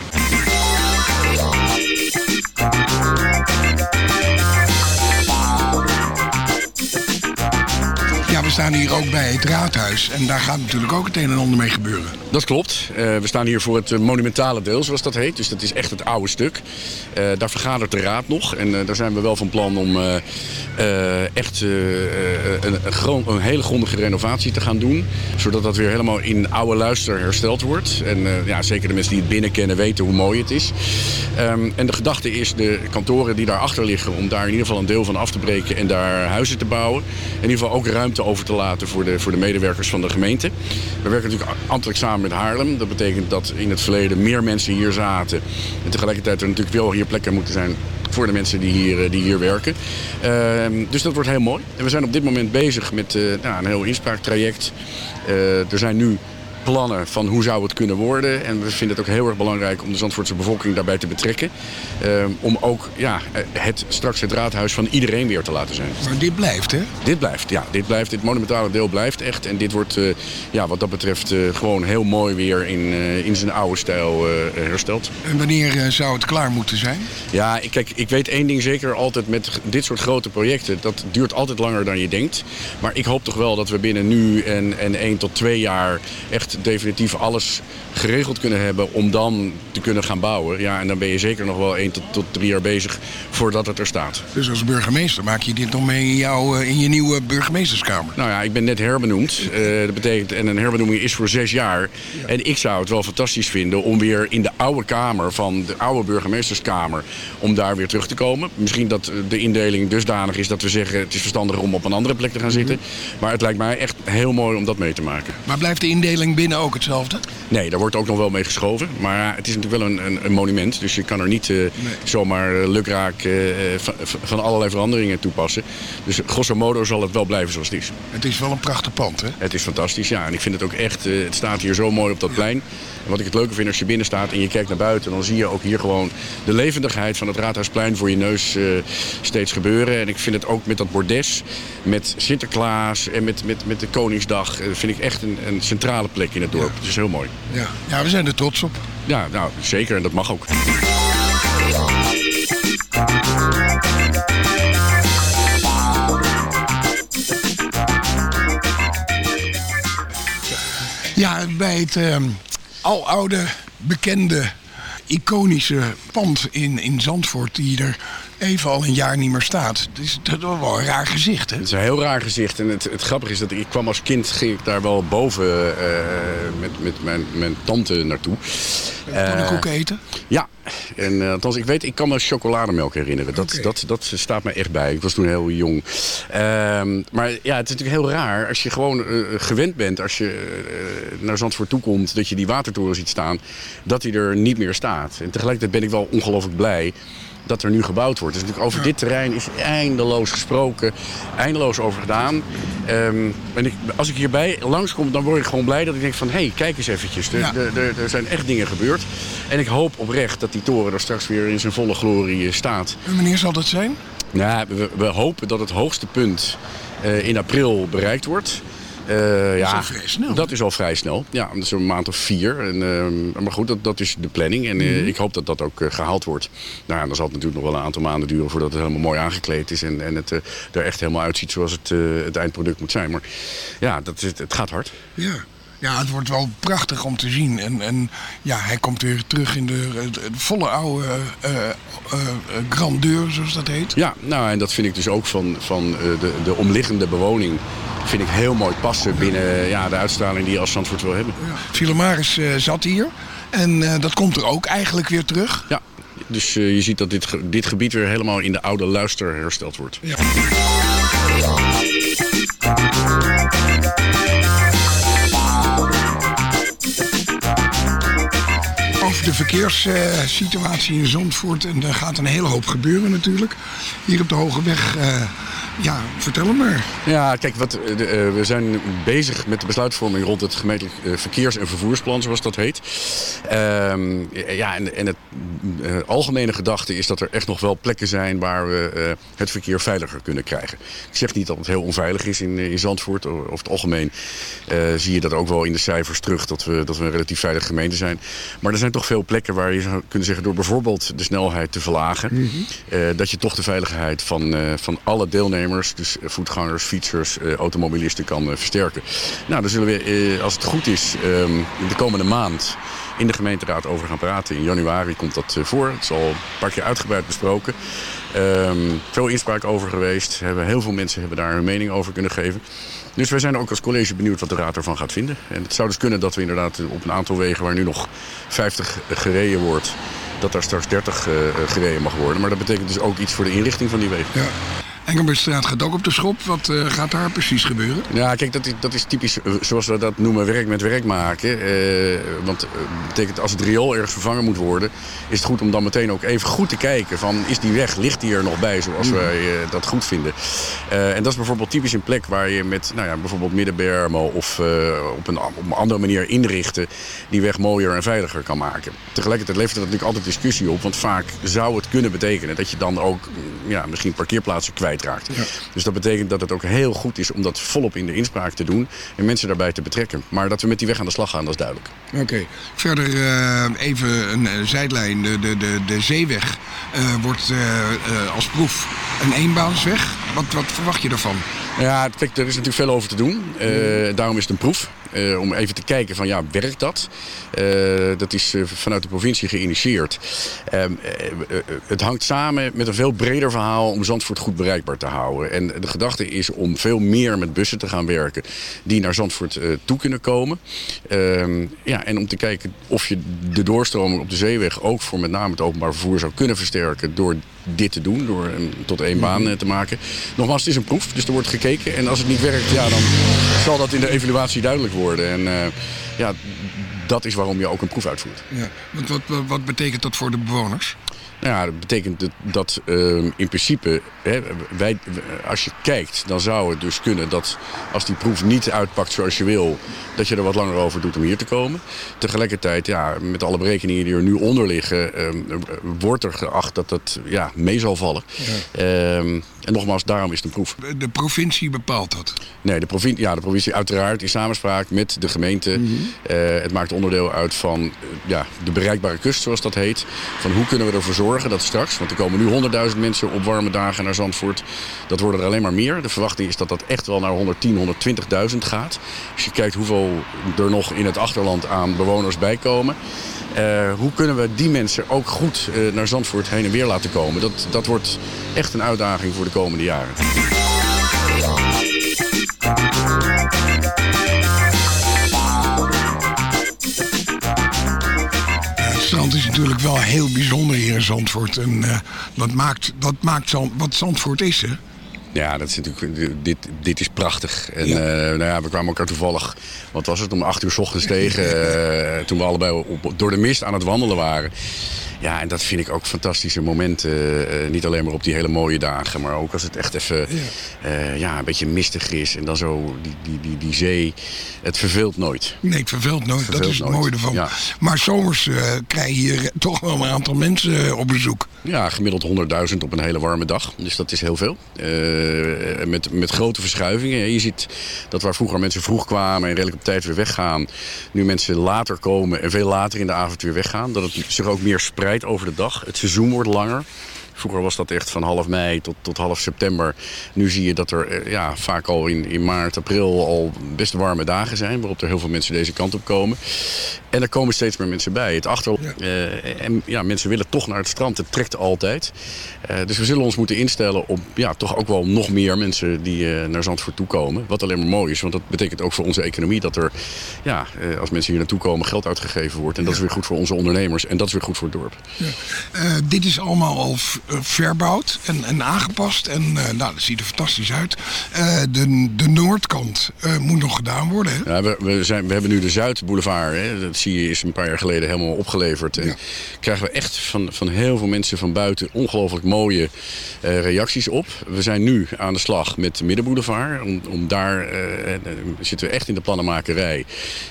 Staan hier ook bij het raadhuis. En daar gaat natuurlijk ook het een en ander mee gebeuren. Dat klopt. Eh, we staan hier voor het eh, monumentale deel, zoals dat heet. Dus dat is echt het oude stuk. Eh, daar vergadert de raad nog. En daar zijn we wel van plan om echt een, een, hele grondige renovatie te gaan doen. Zodat dat weer helemaal in oude luister hersteld wordt. En ja, zeker de mensen die het binnen kennen weten hoe mooi het is. Ehm, en de gedachte is de kantoren die daarachter liggen... om daar in ieder geval een deel van af te breken en daar huizen te bouwen. In ieder geval ook ruimte over te laten voor de, voor de medewerkers van de gemeente. We werken natuurlijk ambtelijk samen met Haarlem. Dat betekent dat in het verleden meer mensen hier zaten. En tegelijkertijd er natuurlijk wel hier plekken moeten zijn voor de mensen die hier, eh, die hier werken. Ehm, dus dat wordt heel mooi. En we zijn op dit moment bezig met eh, nou, een heel inspraaktraject. Eh, er zijn nu plannen van hoe zou het kunnen worden. En we vinden het ook heel erg belangrijk om de Zandvoortse bevolking daarbij te betrekken. Ehm, om ook ja, het, straks het raadhuis van iedereen weer te laten zijn. Maar dit blijft, hè? Dit blijft, ja. Dit, blijft, dit monumentale deel blijft echt. En dit wordt eh, ja, wat dat betreft eh, gewoon heel mooi weer in, eh, in zijn oude stijl hersteld. En wanneer zou het klaar moeten zijn? Ja, ik- kijk, ik weet één ding zeker altijd met dit soort grote projecten. Dat duurt altijd langer dan je denkt. Maar ik hoop toch wel dat we binnen nu en, en één tot twee jaar echt definitief alles geregeld kunnen hebben om dan te kunnen gaan bouwen. Ja, en dan ben je zeker nog wel één tot, tot drie jaar bezig voordat het er staat. Dus als burgemeester maak je dit nog mee in, jouw, eh, in je nieuwe burgemeesterskamer? Nou ja, ik ben net herbenoemd. Eh, dat betekent, en een herbenoeming is voor zes jaar. En ik zou het wel fantastisch vinden om weer in de oude kamer van de oude burgemeesterskamer, om daar weer terug te komen. Misschien dat eh, de indeling dusdanig is dat we zeggen het is verstandiger om op een andere plek te gaan zitten. Maar het lijkt mij echt heel mooi om dat mee te maken. Maar blijft de indeling binnen ook hetzelfde? Nee, daar wordt ook nog wel mee geschoven. Maar het is natuurlijk wel een, een, een monument. Dus je kan er niet eh, zomaar eh, lukraak eh, van, van allerlei veranderingen toepassen. Dus grosso modo zal het wel blijven zoals het is. Het is wel een prachtig pand, hè? Het is fantastisch, ja. En ik vind het ook echt, het staat hier zo mooi op dat plein. En wat ik het leuke vind als je binnen staat en je kijkt naar buiten... dan zie je ook hier gewoon de levendigheid van het Raadhuisplein voor je neus steeds gebeuren. En ik vind het ook met dat bordes, met Sinterklaas en met, met, met de Koningsdag... vind ik echt een, een centrale plek in het dorp. Het is heel mooi. Ja. ja, we zijn er trots op. Ja, nou, zeker. En dat mag ook. Ja, bij het ehm aloude, bekende, iconische pand in, in Zandvoort... die er even al een jaar niet meer staat. Het is dat is wel een raar gezicht, hè? Het is een heel raar gezicht. En het, het grappige is dat ik, ik kwam als kind ging ik daar wel boven eh, met, met mijn, mijn tante naartoe. Pannenkoeken Eh, eten? Ja, en uh, althans, ik weet, ik kan me chocolademelk herinneren. Dat, dat, dat staat me echt bij. Ik was toen heel jong. Ehm, maar ja, het is natuurlijk heel raar als je gewoon eh, gewend bent, als je naar Zandvoort toe komt, dat je die watertoren ziet staan, dat die er niet meer staat. En tegelijkertijd ben ik wel ongelooflijk blij dat er nu gebouwd wordt. Dus natuurlijk over dit terrein is eindeloos gesproken, eindeloos over gedaan. Ehm, en ik, als ik hierbij langskom, dan word ik gewoon blij dat ik denk van... hé, hey, kijk eens eventjes, er, Ja. er, zijn echt dingen gebeurd. En ik hoop oprecht dat die toren er straks weer in zijn volle glorie eh, staat. En wanneer zal dat zijn? Nou, we, we hopen dat het hoogste punt eh, in april bereikt wordt. Eh, ja, al vrij snel, Dat is al vrij snel. Ja, dat is een maand of vier. En, ehm, maar goed, dat, dat is de planning. En eh, Mhm. ik hoop dat dat ook eh, gehaald wordt. Nou ja, dan zal het natuurlijk nog wel een aantal maanden duren voordat het helemaal mooi aangekleed is. En, en het er echt helemaal uitziet zoals het, het eindproduct moet zijn. Maar ja, dat is, het gaat hard. Ja. Ja, het wordt wel prachtig om te zien. En, en ja, hij komt weer terug in de, de- de volle oude eh, eh, eh, grandeur, zoals dat heet. Ja, nou en dat vind ik dus ook van, van de, de omliggende bewoning. Vind ik heel mooi passen binnen ja, de uitstraling die je als Zandvoort wil hebben. Filomaris eh, zat hier. En dat komt er ook eigenlijk weer terug. Ja, dus je ziet dat dit, ge- dit gebied weer helemaal in de oude luister hersteld wordt. Ja. De verkeerssituatie in Zandvoort. En er gaat een hele hoop gebeuren natuurlijk. Hier op de Hoge Weg. Ja, vertel hem maar. Ja, kijk, wat, eh, de, eh, we zijn bezig met de besluitvorming rond het gemeentelijk eh, verkeers- en vervoersplan, zoals dat heet. Ehm, ja, en, en het algemene gedachte is dat er echt nog wel plekken zijn waar we het verkeer veiliger kunnen krijgen. Ik zeg niet dat het heel onveilig is in, in Zandvoort. Over het algemeen zie je dat ook wel in de cijfers terug, dat we, dat we een relatief veilige gemeente zijn. Maar er zijn toch veel plekken waar je zou kunnen zeggen, door bijvoorbeeld de snelheid te verlagen, eh, dat je toch de veiligheid van, van alle deelnemers, dus eh, voetgangers, fietsers, eh, automobilisten, kan eh, versterken. Nou, daar zullen we, als het goed is, ehm, de komende maand in de gemeenteraad over gaan praten. In januari komt dat voor. Het is al een paar keer uitgebreid besproken. Ehm, veel inspraak over geweest. Hebben, heel veel mensen hebben daar hun mening over kunnen geven. Dus wij zijn ook als college benieuwd wat de raad ervan gaat vinden. En het zou dus kunnen dat we inderdaad op een aantal wegen waar nu nog 50 gereden wordt... dat daar straks 30 eh, gereden mag worden. Maar dat betekent dus ook iets voor de inrichting van die wegen. Ja. Engelbertstraat gaat ook op de schop. Wat eh, gaat daar precies gebeuren? Ja, kijk, dat is, dat is typisch eh, zoals we dat noemen werk met werk maken. Eh, want dat betekent als het riool ergens vervangen moet worden... is het goed om dan meteen ook even goed te kijken van... is die weg, ligt die er nog bij zoals Mm. wij dat goed vinden. En dat is bijvoorbeeld typisch een plek waar je met nou ja, bijvoorbeeld middenbermen... of op, een, op een andere manier inrichten... die weg mooier en veiliger kan maken. Tegelijkertijd levert dat natuurlijk altijd discussie op. Want vaak zou het kunnen betekenen dat je dan ook mm, ja, misschien parkeerplaatsen Dus dat betekent dat het ook heel goed is om dat volop in de inspraak te doen... en mensen daarbij te betrekken. Maar dat we met die weg aan de slag gaan, dat is duidelijk. Oké. Verder eh, even een eh, zijlijn. De, de, de, de zeeweg eh, wordt als proef een eenbaansweg. Wat, wat verwacht je daarvan? Ja, kijk, er is natuurlijk veel over te doen. Daarom is het een proef. Eh, om even te kijken van, ja, werkt dat? Eh, dat is eh, vanuit de provincie geïnitieerd. Ehm, eh, eh, het hangt samen met een veel breder verhaal om Zandvoort goed bereikbaar te houden. En de gedachte is om veel meer met bussen te gaan werken die naar Zandvoort toe kunnen komen. Ehm, ja, en om te kijken of je de doorstroming op de zeeweg ook voor met name het openbaar vervoer zou kunnen versterken door dit te doen, door hem tot één baan eh, te maken. Nogmaals, het is een proef, dus er wordt gekeken. En als het niet werkt, ja, dan zal dat in de evaluatie duidelijk worden. En eh, ja, dat is waarom je ook een proef uitvoert. Ja. Want wat, wat betekent dat voor de bewoners? Nou ja, dat betekent dat, dat ehm, in principe, hè, wij, als je kijkt, dan zou het dus kunnen dat als die proef niet uitpakt zoals je wil, dat je er wat langer over doet om hier te komen. Tegelijkertijd, ja, met alle berekeningen die er nu onder liggen, ehm, wordt er geacht dat dat ja, mee zal vallen. Ehm, en nogmaals, daarom is het een proef. De provincie bepaalt dat. Nee, de provincie, ja, de provincie uiteraard in samenspraak met de gemeente. Eh, het maakt onderdeel uit van eh, ja, de bereikbare kust, zoals dat heet. Van hoe kunnen we ervoor zorgen dat straks, want er komen nu 100.000 mensen op warme dagen naar Zandvoort. Dat worden er alleen maar meer. De verwachting is dat dat echt wel naar 110, 120.000 gaat. Als je kijkt hoeveel er nog in het achterland aan bewoners bijkomen. Eh, hoe kunnen we die mensen ook goed naar Zandvoort heen en weer laten komen? Dat, dat wordt echt een uitdaging voor de komende jaren. Het strand is natuurlijk wel heel bijzonder hier in Zandvoort. En eh, wat maakt, wat maakt Zand, wat Zandvoort is, hè? Ja, dat is natuurlijk, dit, dit is prachtig. En eh, nou ja, we kwamen elkaar toevallig, wat was het, om acht uur s ochtends tegen. eh, toen we allebei op, door de mist aan het wandelen waren. Ja, en dat vind ik ook fantastische momenten. eh, niet alleen maar op die hele mooie dagen, maar ook als het echt even ja. ja, een beetje mistig is. En dan zo die, die, die, die zee. Het verveelt nooit. Nee, het verveelt nooit. Verveelt dat is het mooie ervan. Ja. Maar zomers eh, krijg je hier toch wel een aantal mensen eh, op bezoek. Ja, gemiddeld 100.000 op een hele warme dag. Dus dat is heel veel. Eh, met, met grote verschuivingen. Je ziet dat waar vroeger mensen vroeg kwamen en redelijk op tijd weer weggaan. Nu mensen later komen en veel later in de avond weer weggaan. Dat het zich ook meer spreidt over de dag. Het seizoen wordt langer. Vroeger was dat echt van half mei tot, tot half september. Nu zie je dat er eh, ja, vaak al in, in maart, april al best warme dagen zijn. Waarop er heel veel mensen deze kant op komen. En er komen steeds meer mensen bij. Het achter, eh, en ja, mensen willen toch naar het strand. Het trekt altijd. Eh, dus we zullen ons moeten instellen op ja, toch ook wel nog meer mensen die naar Zandvoort toe komen. Wat alleen maar mooi is. Want dat betekent ook voor onze economie dat er, ja, als mensen hier naartoe komen, geld uitgegeven wordt. En dat is weer goed voor onze ondernemers. En dat is weer goed voor het dorp. Eh, dit is allemaal al verbouwd en, en aangepast. En eh, nou, dat ziet er fantastisch uit. Eh, de, de noordkant eh, moet nog gedaan worden. Hè? Ja, we, we, zijn, we hebben nu de Zuidboulevard. Hè. Dat zie je is een paar jaar geleden helemaal opgeleverd. En krijgen we echt van, van heel veel mensen van buiten ongelooflijk mooie eh, reacties op. We zijn nu aan de slag met de Middenboulevard. Om, om daar eh, eh, zitten we echt in de plannenmakerij.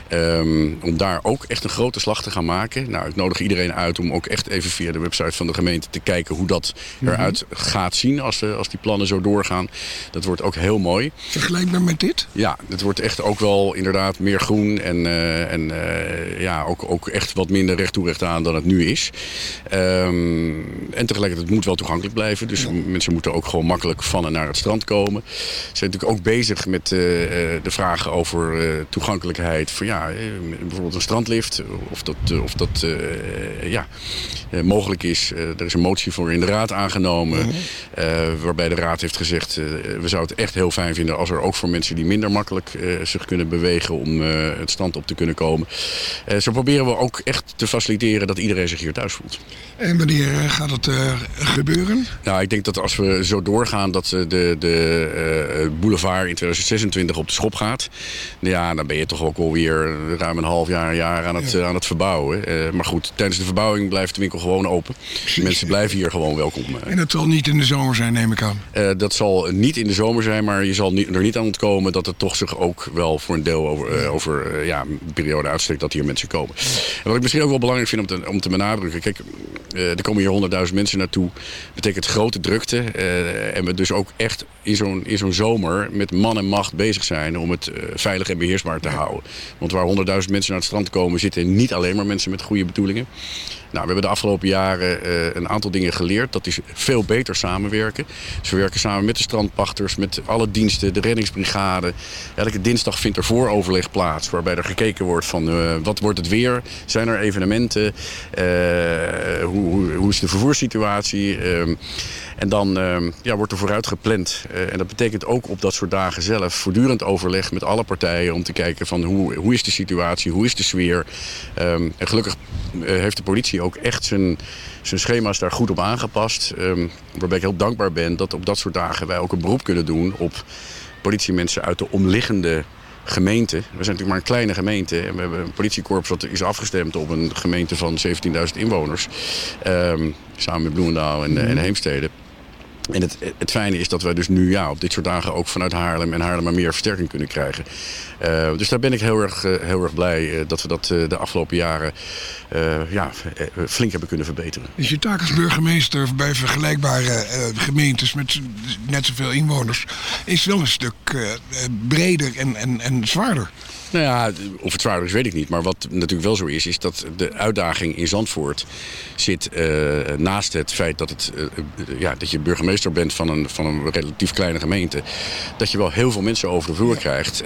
Ehm, om daar ook echt een grote slag te gaan maken. Nou, ik nodig iedereen uit om ook echt even via de website van de gemeente te kijken hoe dat eruit gaat zien als, eh, als die plannen zo doorgaan. Dat wordt ook heel mooi. Vergelijkbaar met dit? Ja, het wordt echt ook wel inderdaad meer groen en, eh, en eh, ja, ook, ook echt wat minder recht toe recht aan dan het nu is. Ehm, en tegelijkertijd het moet wel toegankelijk blijven. Dus mensen moeten ook gewoon makkelijk van en naar het strand komen. Ze zijn natuurlijk ook bezig met eh, de vragen over toegankelijkheid. Voor ja, bijvoorbeeld een strandlift. Of dat, of dat ja, mogelijk is. Er is een motie voor in de raad aangenomen. eh, waarbij de raad heeft gezegd, eh, we zouden het echt heel fijn vinden als er ook voor mensen die minder makkelijk eh, zich kunnen bewegen om het strand op te kunnen komen. Zo proberen we ook echt te faciliteren dat iedereen zich hier thuis voelt. En wanneer gaat het gebeuren? Nou, ik denk dat als we zo doorgaan dat de, de boulevard in 2026 op de schop gaat. Ja, dan ben je toch ook alweer ruim een half jaar, een jaar aan het, aan het verbouwen. Maar goed, tijdens de verbouwing blijft de winkel gewoon open. Mensen blijven hier gewoon welkom. eh. En het zal niet in de zomer zijn, neem ik aan. Eh, dat zal niet in de zomer zijn, maar je zal er niet aan ontkomen dat het toch zich ook wel voor een deel over, eh, over ja, een periode uitstrekt dat hier mensen komen. En wat ik misschien ook wel belangrijk vind om te, om te benadrukken, kijk, er komen hier honderdduizend mensen naartoe. betekent grote drukte. en we dus ook echt in zo'n in zo'n zomer met man en macht bezig zijn om het veilig en beheersbaar te houden. Want waar honderdduizend mensen naar het strand komen, zitten niet alleen maar mensen met goede bedoelingen. Nou, we hebben de afgelopen jaren eh, een aantal dingen geleerd. Dat is veel beter samenwerken. Dus we werken samen met de strandpachters, met alle diensten, de reddingsbrigade. Elke dinsdag vindt er vooroverleg plaats, waarbij er gekeken wordt van eh, wat wordt het weer? Zijn er evenementen? Eh, hoe, hoe, is de vervoerssituatie? Ehm, en dan ehm, ja, wordt er vooruit gepland. En dat betekent ook op dat soort dagen zelf voortdurend overleg met alle partijen om te kijken van hoe, hoe is de situatie, hoe is de sfeer. Ehm, en gelukkig heeft de politie ook echt zijn, zijn schema's daar goed op aangepast. Ehm, waarbij ik heel dankbaar ben dat op dat soort dagen wij ook een beroep kunnen doen op politiemensen uit de omliggende gemeente. We zijn natuurlijk maar een kleine gemeente. En we hebben een politiekorps dat is afgestemd op een gemeente van 17.000 inwoners. Ehm, samen met Bloemendaal en, eh, en Heemstede. En het, het fijne is dat wij dus nu ja, op dit soort dagen ook vanuit Haarlem en Haarlem maar meer versterking kunnen krijgen. Eh, dus daar ben ik heel erg, eh, heel erg blij eh, dat we dat de afgelopen jaren ja, flink hebben kunnen verbeteren. Is je taak als burgemeester bij vergelijkbare gemeentes met net zoveel inwoners... is wel een stuk breder en, en, en zwaarder. Nou ja, of het zwaarder is, weet ik niet. Maar wat natuurlijk wel zo is, is dat de uitdaging in Zandvoort zit eh, naast het feit dat, het, eh, eh, ja, dat je burgemeester bent van een, van een relatief kleine gemeente. Dat je wel heel veel mensen over de vloer krijgt.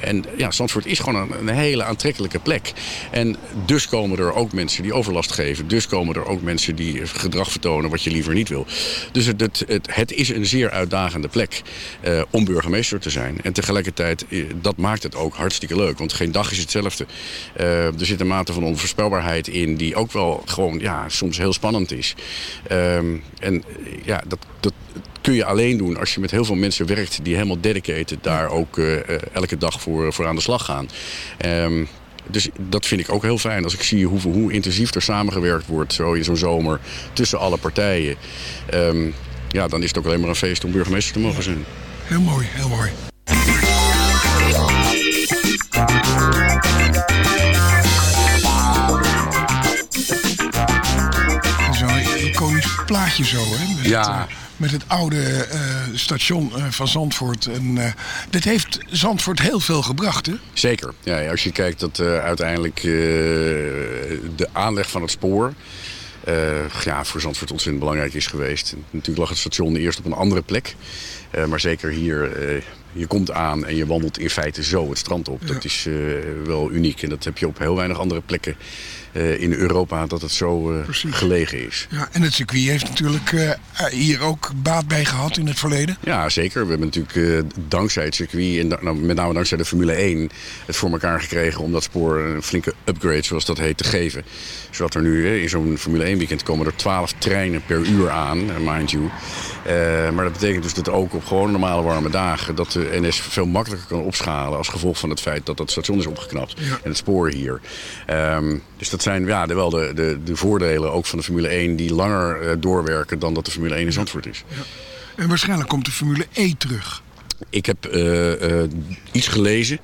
En ja, Zandvoort is gewoon een, een hele aantrekkelijke plek. En dus komen er ook mensen die overlast geven. Dus komen er ook mensen die gedrag vertonen wat je liever niet wil. Dus het, het, het, het is een zeer uitdagende plek om burgemeester te zijn. En tegelijkertijd, dat maakt het ook hartstikke leuk. Want geen dag is hetzelfde. Eh, er zit een mate van onvoorspelbaarheid in die ook wel gewoon ja, soms heel spannend is. Ehm, en ja, dat, dat kun je alleen doen als je met heel veel mensen werkt die helemaal dedicated daar ook eh, eh, elke dag voor, voor aan de slag gaan. Ehm, dus dat vind ik ook heel fijn als ik zie hoe, hoe intensief er samengewerkt wordt zo in zo'n zomer tussen alle partijen. Ehm, ja, dan is het ook alleen maar een feest om burgemeester te mogen zijn. Heel mooi, heel mooi. Zo'n iconisch plaatje zo, hè? Met Ja. Het, eh, met het oude eh, station eh, van Zandvoort. En, dit heeft Zandvoort heel veel gebracht, hè? Zeker. Ja, als je kijkt dat uiteindelijk de aanleg van het spoor... ja, voor Zandvoort ontzettend belangrijk is geweest. Natuurlijk lag het station eerst op een andere plek. Maar zeker hier, je komt aan en je wandelt in feite zo het strand op. Dat is eh, wel uniek en dat heb je op heel weinig andere plekken eh, in Europa dat het zo eh, gelegen is. Ja, en het circuit heeft natuurlijk eh, hier ook baat bij gehad in het verleden. Ja, zeker. We hebben natuurlijk dankzij het circuit en nou, met name dankzij de Formule 1 het voor elkaar gekregen om dat spoor een flinke upgrade, zoals dat heet, te geven. Zodat er nu in zo'n Formule 1 weekend komen er 12 treinen per uur aan, mind you. Maar dat betekent dus dat ook op gewoon normale warme dagen dat de NS veel makkelijker kan opschalen als gevolg van het feit dat dat station is opgeknapt en het spoor hier. Ehm, dus dat zijn ja, de, wel de, de, de voordelen ook van de Formule 1 die langer eh, doorwerken dan dat de Formule 1 in Zandvoort is. En waarschijnlijk komt de Formule E terug. Ik heb eh, eh, iets gelezen.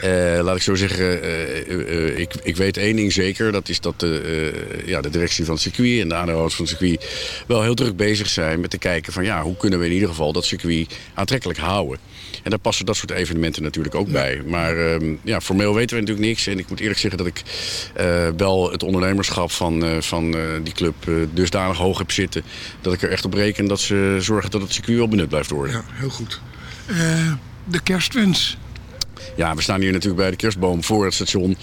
Eh, laat ik zo zeggen, ik, ik weet één ding zeker. Dat is dat de, ja, de directie van het circuit en de aandeelhouders van het circuit... wel heel druk bezig zijn met te kijken van... ja, hoe kunnen we in ieder geval dat circuit aantrekkelijk houden. En daar passen dat soort evenementen natuurlijk ook bij. Maar ehm, ja, formeel weten we natuurlijk niks. En ik moet eerlijk zeggen dat ik wel het ondernemerschap van, van die club... dusdanig hoog heb zitten dat ik er echt op reken... dat ze zorgen dat het circuit wel benut blijft worden. Ja, heel goed. Eh, de kerstwens. Ja, we staan hier natuurlijk bij de kerstboom voor het station.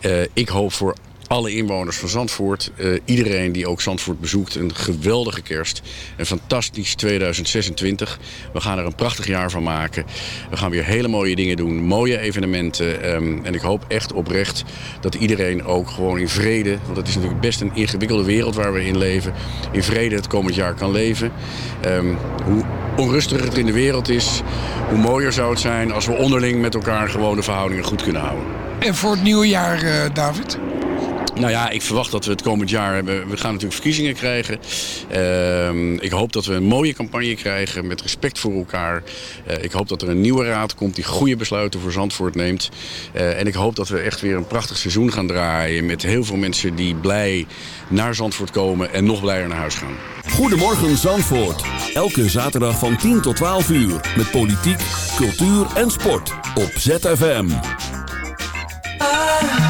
Eh, ik hoop voor alle inwoners van Zandvoort, eh, iedereen die ook Zandvoort bezoekt, een geweldige kerst. Een fantastisch 2026. We gaan er een prachtig jaar van maken. We gaan weer hele mooie dingen doen, mooie evenementen. ehm, en ik hoop echt oprecht dat iedereen ook gewoon in vrede, want het is natuurlijk best een ingewikkelde wereld waar we in leven, in vrede het komend jaar kan leven. Ehm, hoe onrustiger het in de wereld is, hoe mooier zou het zijn als we onderling met elkaar gewoon de verhoudingen goed kunnen houden. En voor het nieuwe jaar, eh, David? Nou ja, ik verwacht dat we het komend jaar hebben. We gaan natuurlijk verkiezingen krijgen. Ehm, ik hoop dat we een mooie campagne krijgen met respect voor elkaar. Eh, ik hoop dat er een nieuwe raad komt die goede besluiten voor Zandvoort neemt. Eh, en ik hoop dat we echt weer een prachtig seizoen gaan draaien met heel veel mensen die blij naar Zandvoort komen en nog blijer naar huis gaan. Goedemorgen Zandvoort. Elke zaterdag van 10 tot 12 uur. Met politiek, cultuur en sport. Op ZFM. I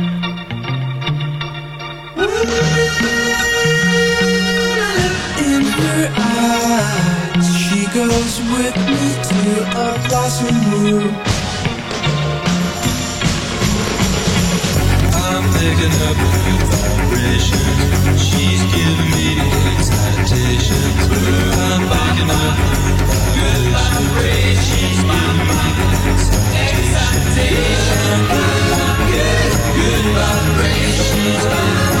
Goes with me to a blossom room. I'm picking up her vibrations. She's giving me excitations. I'm picking up good vibrations. Excitation. Good, good vibrations.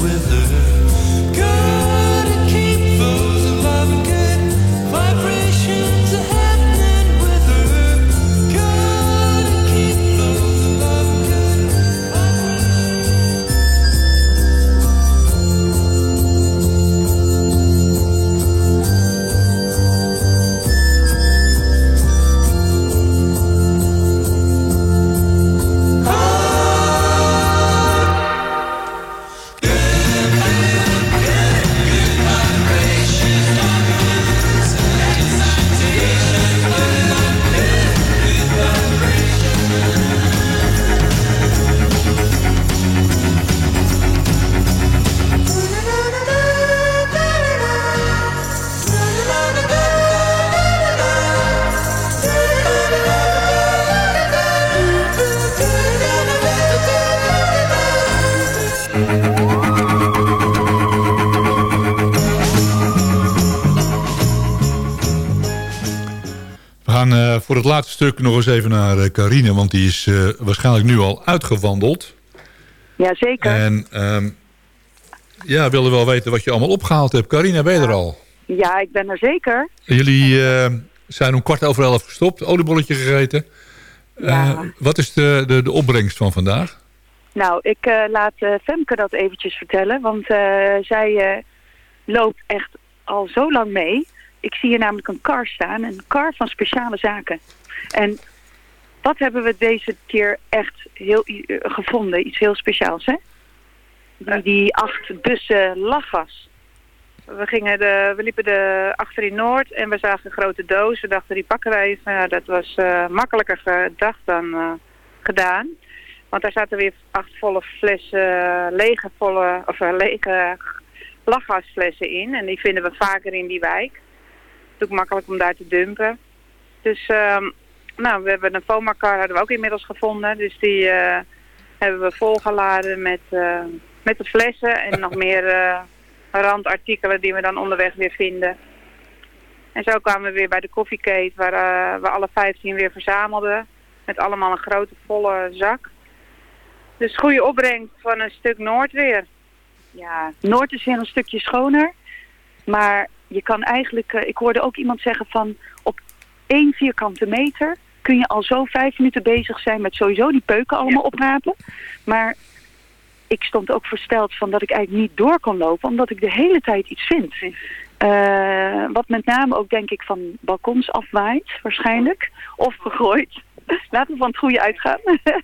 laatste stuk nog eens even naar eh, Carine, want die is eh, waarschijnlijk nu al uitgewandeld. Jazeker. En ehm ja, willen wel weten wat je allemaal opgehaald hebt. Carine, ben je er al? Ja, ik ben er zeker. Jullie eh, zijn om kwart over elf gestopt, oliebolletje gegeten. Eh, wat is de, de, de opbrengst van vandaag? Nou, ik laat Femke dat eventjes vertellen, want zij loopt echt al zo lang mee. Ik zie hier namelijk een car staan, een car van speciale zaken. En wat hebben we deze keer echt heel eh, gevonden? Iets heel speciaals, hè? Die, die acht bussen lachgas. We, gingen de, we liepen de achter in Noord en we zagen een grote doos. We dachten, die pakken wij even. Nou, dat was eh, makkelijker gedacht dan eh, gedaan. Want daar zaten weer acht volle flessen, lege, volle, of, lege lachgasflessen in. En die vinden we vaker in die wijk. Het is ook makkelijk om daar te dumpen. Dus, ehm, nou, we hebben een foamakar hadden we ook inmiddels gevonden. Dus die eh, hebben we volgeladen met, eh, met de flessen en nog (laughs) meer eh, randartikelen die we dan onderweg weer vinden. En zo kwamen we weer bij de koffiekate waar we alle 15 weer verzamelden. Met allemaal een grote volle zak. Dus goede opbrengst van een stuk Noord weer. Ja, Noord is weer een stukje schoner. Maar je kan eigenlijk, ik hoorde ook iemand zeggen van op één vierkante meter kun je al zo vijf minuten bezig zijn met sowieso die peuken allemaal oprapen. Maar ik stond ook versteld van dat ik eigenlijk niet door kon lopen, omdat ik de hele tijd iets vind. Eh, wat met name ook denk ik van balkons afwaait waarschijnlijk. Of gegooid. (laughs) Laten we van het goede uitgaan. (laughs)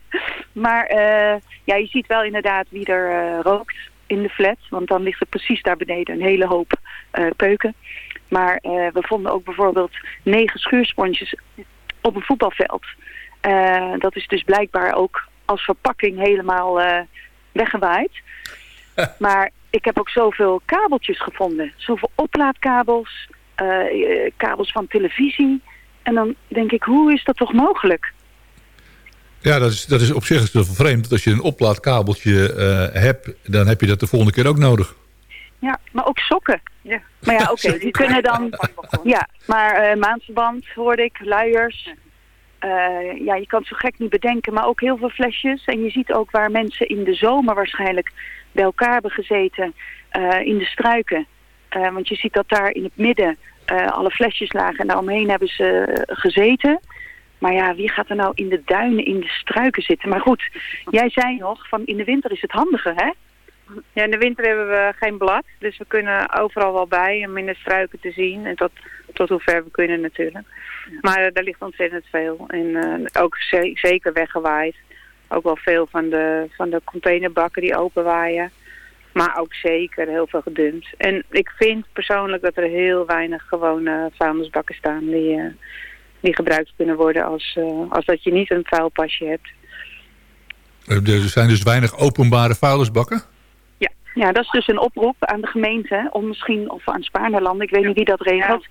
maar eh, ja, je ziet wel inderdaad wie er eh, rookt in de flat. Want dan ligt er precies daar beneden een hele hoop peuken. Maar we vonden ook bijvoorbeeld negen schuursponsjes op een voetbalveld. Eh, dat is dus blijkbaar ook als verpakking helemaal eh, weggewaaid. (laughs) maar ik heb ook zoveel kabeltjes gevonden. Zoveel oplaadkabels, eh, kabels van televisie. En dan denk ik, hoe is dat toch mogelijk? Ja, dat is, dat is op zich is wel vreemd. Dat als je een oplaadkabeltje hebt, dan heb je dat de volgende keer ook nodig. Ja, maar ook sokken. Ja. Maar ja, oké, die kunnen dan... Ja, maar eh maandverband hoorde ik, luiers. Eh, ja, je kan het zo gek niet bedenken, maar ook heel veel flesjes. En je ziet ook waar mensen in de zomer waarschijnlijk bij elkaar hebben gezeten eh, in de struiken. Want je ziet dat daar in het midden alle flesjes lagen en daaromheen hebben ze gezeten. Maar ja, wie gaat er nou in de duinen, in de struiken zitten? Maar goed, jij zei nog, van in de winter is het handiger, hè? Ja, in de winter hebben we geen blad, dus we kunnen overal wel bij om in de struiken te zien. En tot, tot hoe ver we kunnen natuurlijk. Maar eh, daar ligt ontzettend veel. En eh, ook ze- zeker weggewaaid. Ook wel veel van de, van de containerbakken die openwaaien. Maar ook zeker heel veel gedumpt. En ik vind persoonlijk dat er heel weinig gewone vuilnisbakken staan die, eh, die gebruikt kunnen worden als, als dat je niet een vuilpasje hebt. Er zijn dus weinig openbare vuilnisbakken. Ja. dat is dus een oproep aan de gemeente om misschien, of aan Spaarnerland, ik weet niet wie dat regelt,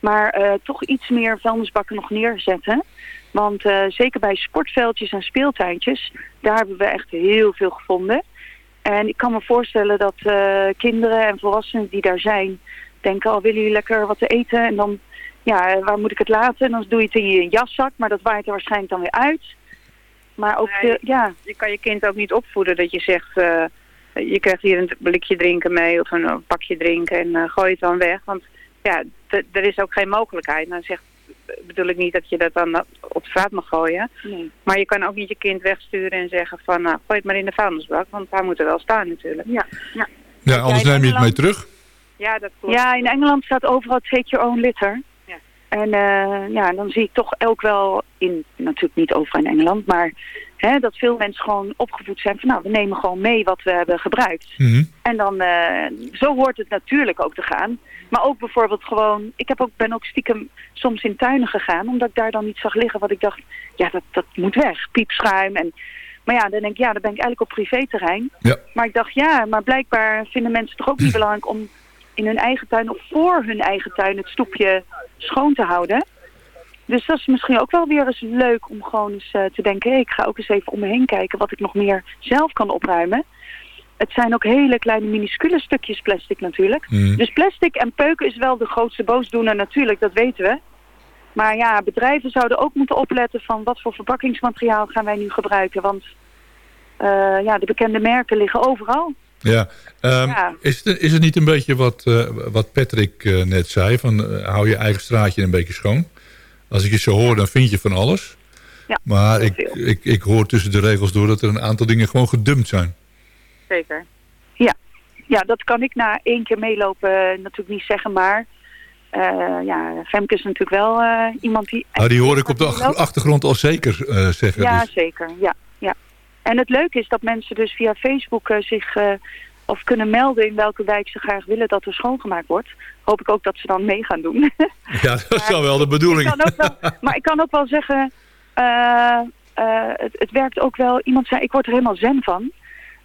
maar eh, toch iets meer vuilnisbakken nog neerzetten. Want eh, zeker bij sportveldjes en speeltuintjes, daar hebben we echt heel veel gevonden. En ik kan me voorstellen dat eh, kinderen en volwassenen die daar zijn, denken, oh willen jullie lekker wat te eten? En dan, ja, waar moet ik het laten? En dan doe je het in je jaszak, maar dat waait er waarschijnlijk dan weer uit. Maar ook, Nee, de, ja, Je kan je kind ook niet opvoeden dat je zegt... je krijgt hier een blikje drinken mee of een, pakje drinken en eh, gooi het dan weg. Want ja, er is ook geen mogelijkheid. Dan zegt, bedoel ik niet dat je dat dan op straat mag gooien. nee. Maar je kan ook niet je kind wegsturen en zeggen van... Nou, gooi het maar in de vuilnisbak, want hij moet er wel staan natuurlijk. Ja, ja. Ja, anders neem je het mee terug. Ja, dat klopt. Ja, in Engeland staat overal take your own litter. En eh, ja, dan zie ik toch ook wel in, natuurlijk niet overal in Engeland, maar hè, dat veel mensen gewoon opgevoed zijn van nou, we nemen gewoon mee wat we hebben gebruikt. Mhm. En dan, eh, zo hoort het natuurlijk ook te gaan. Maar ook bijvoorbeeld gewoon, ik heb ook, ben ook stiekem soms in tuinen gegaan, omdat ik daar dan iets zag liggen wat ik dacht, ja, dat, dat moet weg. Piepschuim en... Maar ja, dan denk ik, ja, dan ben ik eigenlijk op privéterrein. Ja. Maar ik dacht, ja, maar blijkbaar vinden mensen toch ook niet (clears throat) belangrijk om in hun eigen tuin of voor hun eigen tuin het stoepje schoon te houden. Dus dat is misschien ook wel weer eens leuk om gewoon eens eh, te denken, hey, ik ga ook eens even om me heen kijken wat ik nog meer zelf kan opruimen. Het zijn ook hele kleine minuscule stukjes plastic natuurlijk. Mhm. Dus plastic en peuken is wel de grootste boosdoener natuurlijk, dat weten we. Maar ja, bedrijven zouden ook moeten opletten van wat voor verpakkingsmateriaal gaan wij nu gebruiken. Want eh, ja, de bekende merken liggen overal. Ja. Ehm, Ja. Is, het, is het niet een beetje wat, eh, wat Patrick eh, net zei? Van, eh, hou je eigen straatje een beetje schoon. Als ik je zo hoor, dan vind je van alles. Ja, maar ik, veel. ik, ik hoor tussen de regels door dat er een aantal dingen gewoon gedumpt zijn. Zeker. Ja. ja, dat kan ik na één keer meelopen natuurlijk niet zeggen. Maar ja, Femke is natuurlijk wel iemand die... Nou, die hoor ik op de ach- achtergrond al zeker zeggen. Ja, dus. zeker. Ja. En het leuke is dat mensen dus via Facebook eh, zich eh, of kunnen melden in welke wijk ze graag willen dat er schoongemaakt wordt. Hoop ik ook dat ze dan mee gaan doen. (laughs) Ja, dat is wel wel de bedoeling. Ik kan ook wel, maar ik kan ook wel zeggen, eh, het, het werkt ook wel. Iemand zei, ik word er helemaal zen van.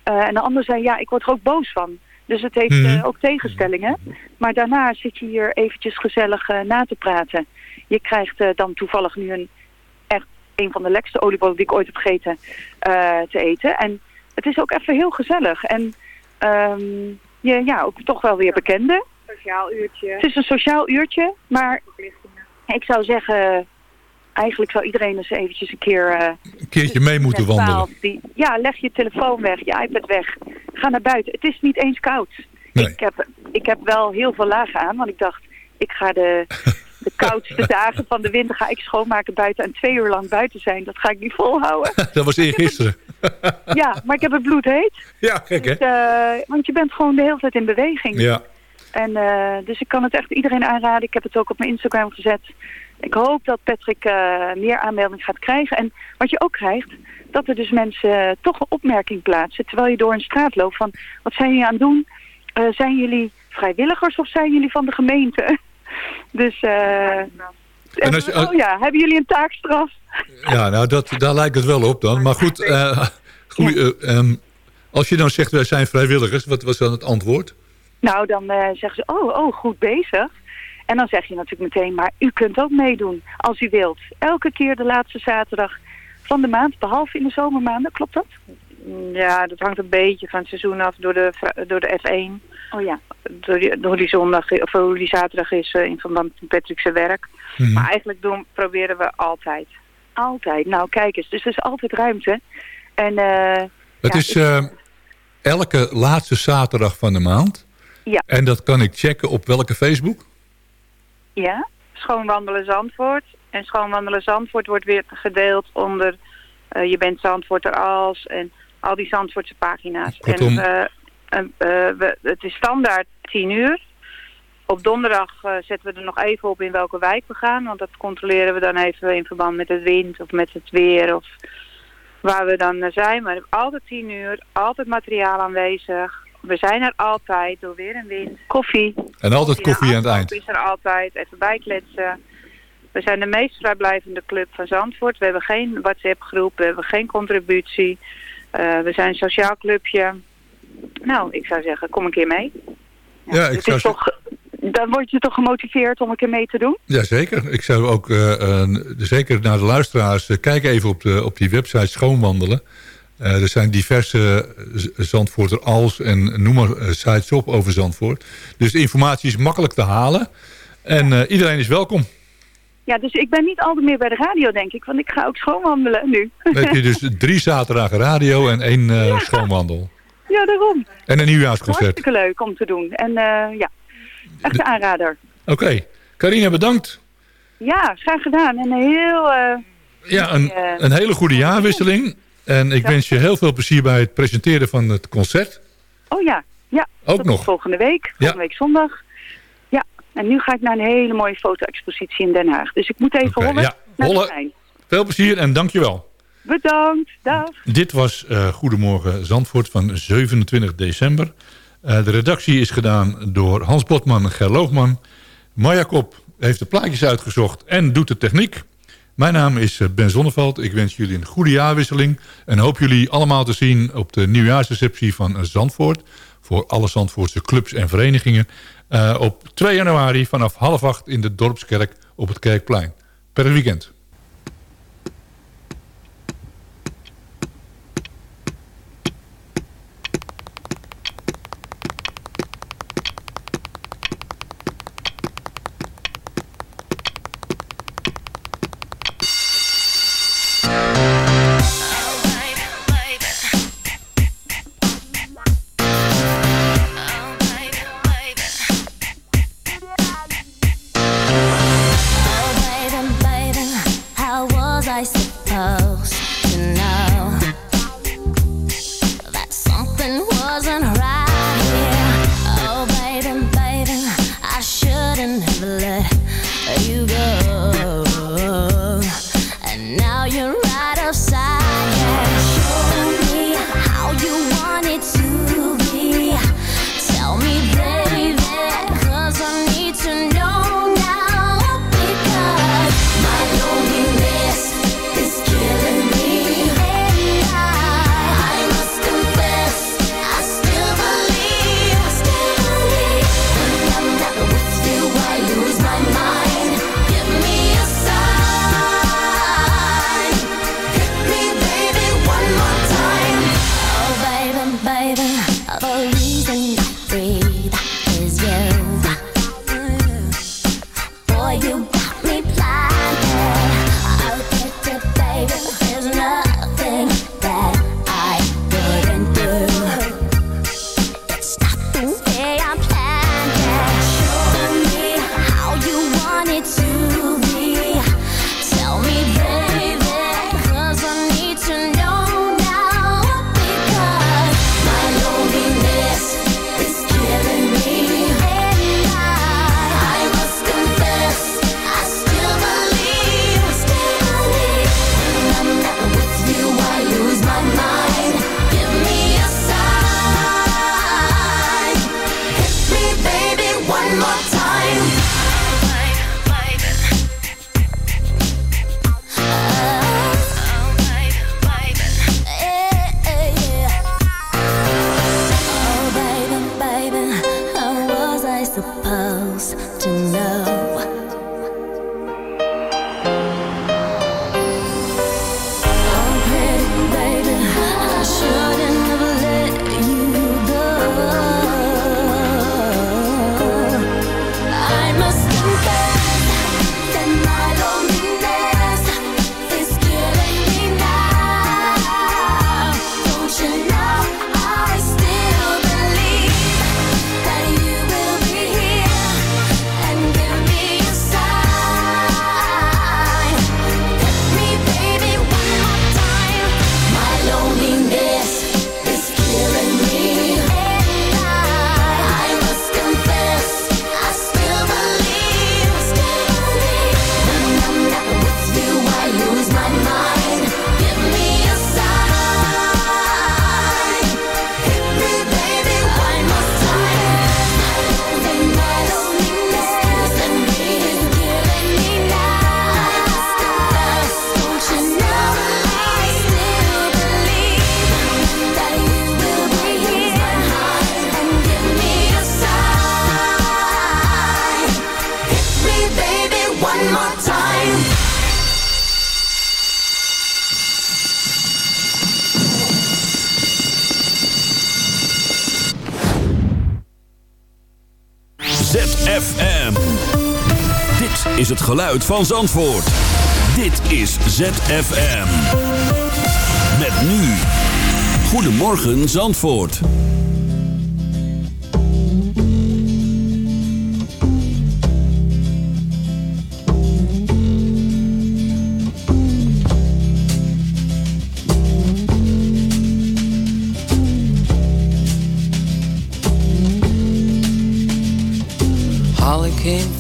En de ander zei, ja, ik word er ook boos van. Dus het heeft Mhm. ook tegenstellingen. Maar daarna zit je hier eventjes gezellig na te praten. Je krijgt dan toevallig nu een een van de lekkerste oliebollen die ik ooit heb gegeten eh, te eten. En het is ook even heel gezellig. En ehm, je, ja, ook toch wel weer bekende. Sociaal uurtje. Het is een sociaal uurtje, maar ik zou zeggen, eigenlijk zou iedereen eens eventjes een keer... eh, Een keertje mee moeten wandelen. 12 Die, ja, leg je telefoon weg, je iPad weg. Ga naar buiten. Het is niet eens koud. Ik, heb, ik heb wel heel veel lagen aan, want ik dacht, ik ga de, (laughs) de koudste (laughs) dagen van de winter ga ik schoonmaken buiten en twee uur lang buiten zijn. Dat ga ik niet volhouden. (laughs) Dat was eergisteren. (laughs) ja, maar ik heb het bloed heet. Ja, gek hè? Dus, eh, want je bent gewoon de hele tijd in beweging. Ja. En eh, dus ik kan het echt iedereen aanraden. Ik heb het ook op mijn Instagram gezet. Ik hoop dat Patrick eh, meer aanmelding gaat krijgen. En wat je ook krijgt, dat er dus mensen toch een opmerking plaatsen... terwijl je door een straat loopt van... wat zijn jullie aan het doen? Zijn jullie vrijwilligers of zijn jullie van de gemeente? Dus... eh En als je- oh ja, hebben jullie een taakstraf? Ja, nou, dat, daar lijkt het wel op dan. Maar goed, goeie, ehm, als je dan zegt wij zijn vrijwilligers, wat was dan het antwoord? Nou, dan eh, zeggen ze, oh, oh, goed bezig. En dan zeg je natuurlijk meteen, maar u kunt ook meedoen als u wilt. Elke keer de laatste zaterdag van de maand, behalve in de zomermaanden, klopt dat? Ja, dat hangt een beetje van het seizoen af door de, door de F1. Oh ja. Door die, door die zondag, of hoe die zaterdag is eh, in verband met Patrick's werk. Mhm. Maar eigenlijk doen, proberen we altijd. Altijd. Nou, kijk eens. Dus er is altijd ruimte. En eh, Het ja, is eh, elke laatste zaterdag van de maand. Ja. En dat kan ik checken op welke Facebook? ja? Schoonwandelen Zandvoort. En Schoonwandelen Zandvoort wordt weer gedeeld onder Je bent Zandvoorter als en al die Zandvoortse pagina's. Kortom- En, we, het is standaard 10 uur. Op donderdag eh, zetten we er nog even op in welke wijk we gaan. Want dat controleren we dan even in verband met het wind of met het weer of waar we dan eh, zijn. Maar altijd 10 uur, altijd materiaal aanwezig. We zijn er altijd, door weer en wind. Koffie. En altijd koffie aan het eind. is er altijd, even bijkletsen. We zijn de meest vrijblijvende club van Zandvoort. We hebben geen WhatsApp-groep, we hebben geen contributie. Eh, we zijn een sociaal clubje. Nou, ik zou zeggen, kom een keer mee. Ja, ik zou toch, dan word je toch gemotiveerd om een keer mee te doen? Ja, zeker. Ik zou ook, eh, eh, zeker naar de luisteraars, eh, kijk even op, de, op die website Schoonwandelen. Eh, er zijn diverse Zandvoorter als en noem maar sites op over Zandvoort. Dus de informatie is makkelijk te halen. En iedereen is welkom. Ja, dus ik ben niet altijd meer bij de radio, denk ik. Want ik ga ook schoonwandelen nu. Dan heb je dus (laughs) drie zaterdagen radio en één schoonwandel. Ja, daarom. En een nieuwjaarsconcert. Hartstikke leuk om te doen. En eh, ja, echt een aanrader. Oké. Carina, bedankt. Ja, graag gedaan. En een heel... eh, Ja, een, eh, een hele goede jaarwisseling. En ik wens je heel veel plezier bij het presenteren van het concert. Oh ja, ja. Ook tot nog. volgende week. Volgende week zondag. Ja, en nu ga ik naar een hele mooie foto-expositie in Den Haag. Dus ik moet even Oké, hollen ja, hollen. Veel plezier en dankjewel. Bedankt, dag. Dit was eh, Goedemorgen Zandvoort van 27 december. Eh, de redactie is gedaan door Hans Botman en Ger Loogman. Marja Kop heeft de plaatjes uitgezocht en doet de techniek. Mijn naam is eh, Ben Zonneveld. Ik wens jullie een goede jaarwisseling. En hoop jullie allemaal te zien op de nieuwjaarsreceptie van Zandvoort. Voor alle Zandvoortse clubs en verenigingen. op 2 januari vanaf half acht in de Dorpskerk op het Kerkplein. Per weekend. Luid van Zandvoort. Dit is ZFM. Met nu. Goedemorgen Zandvoort.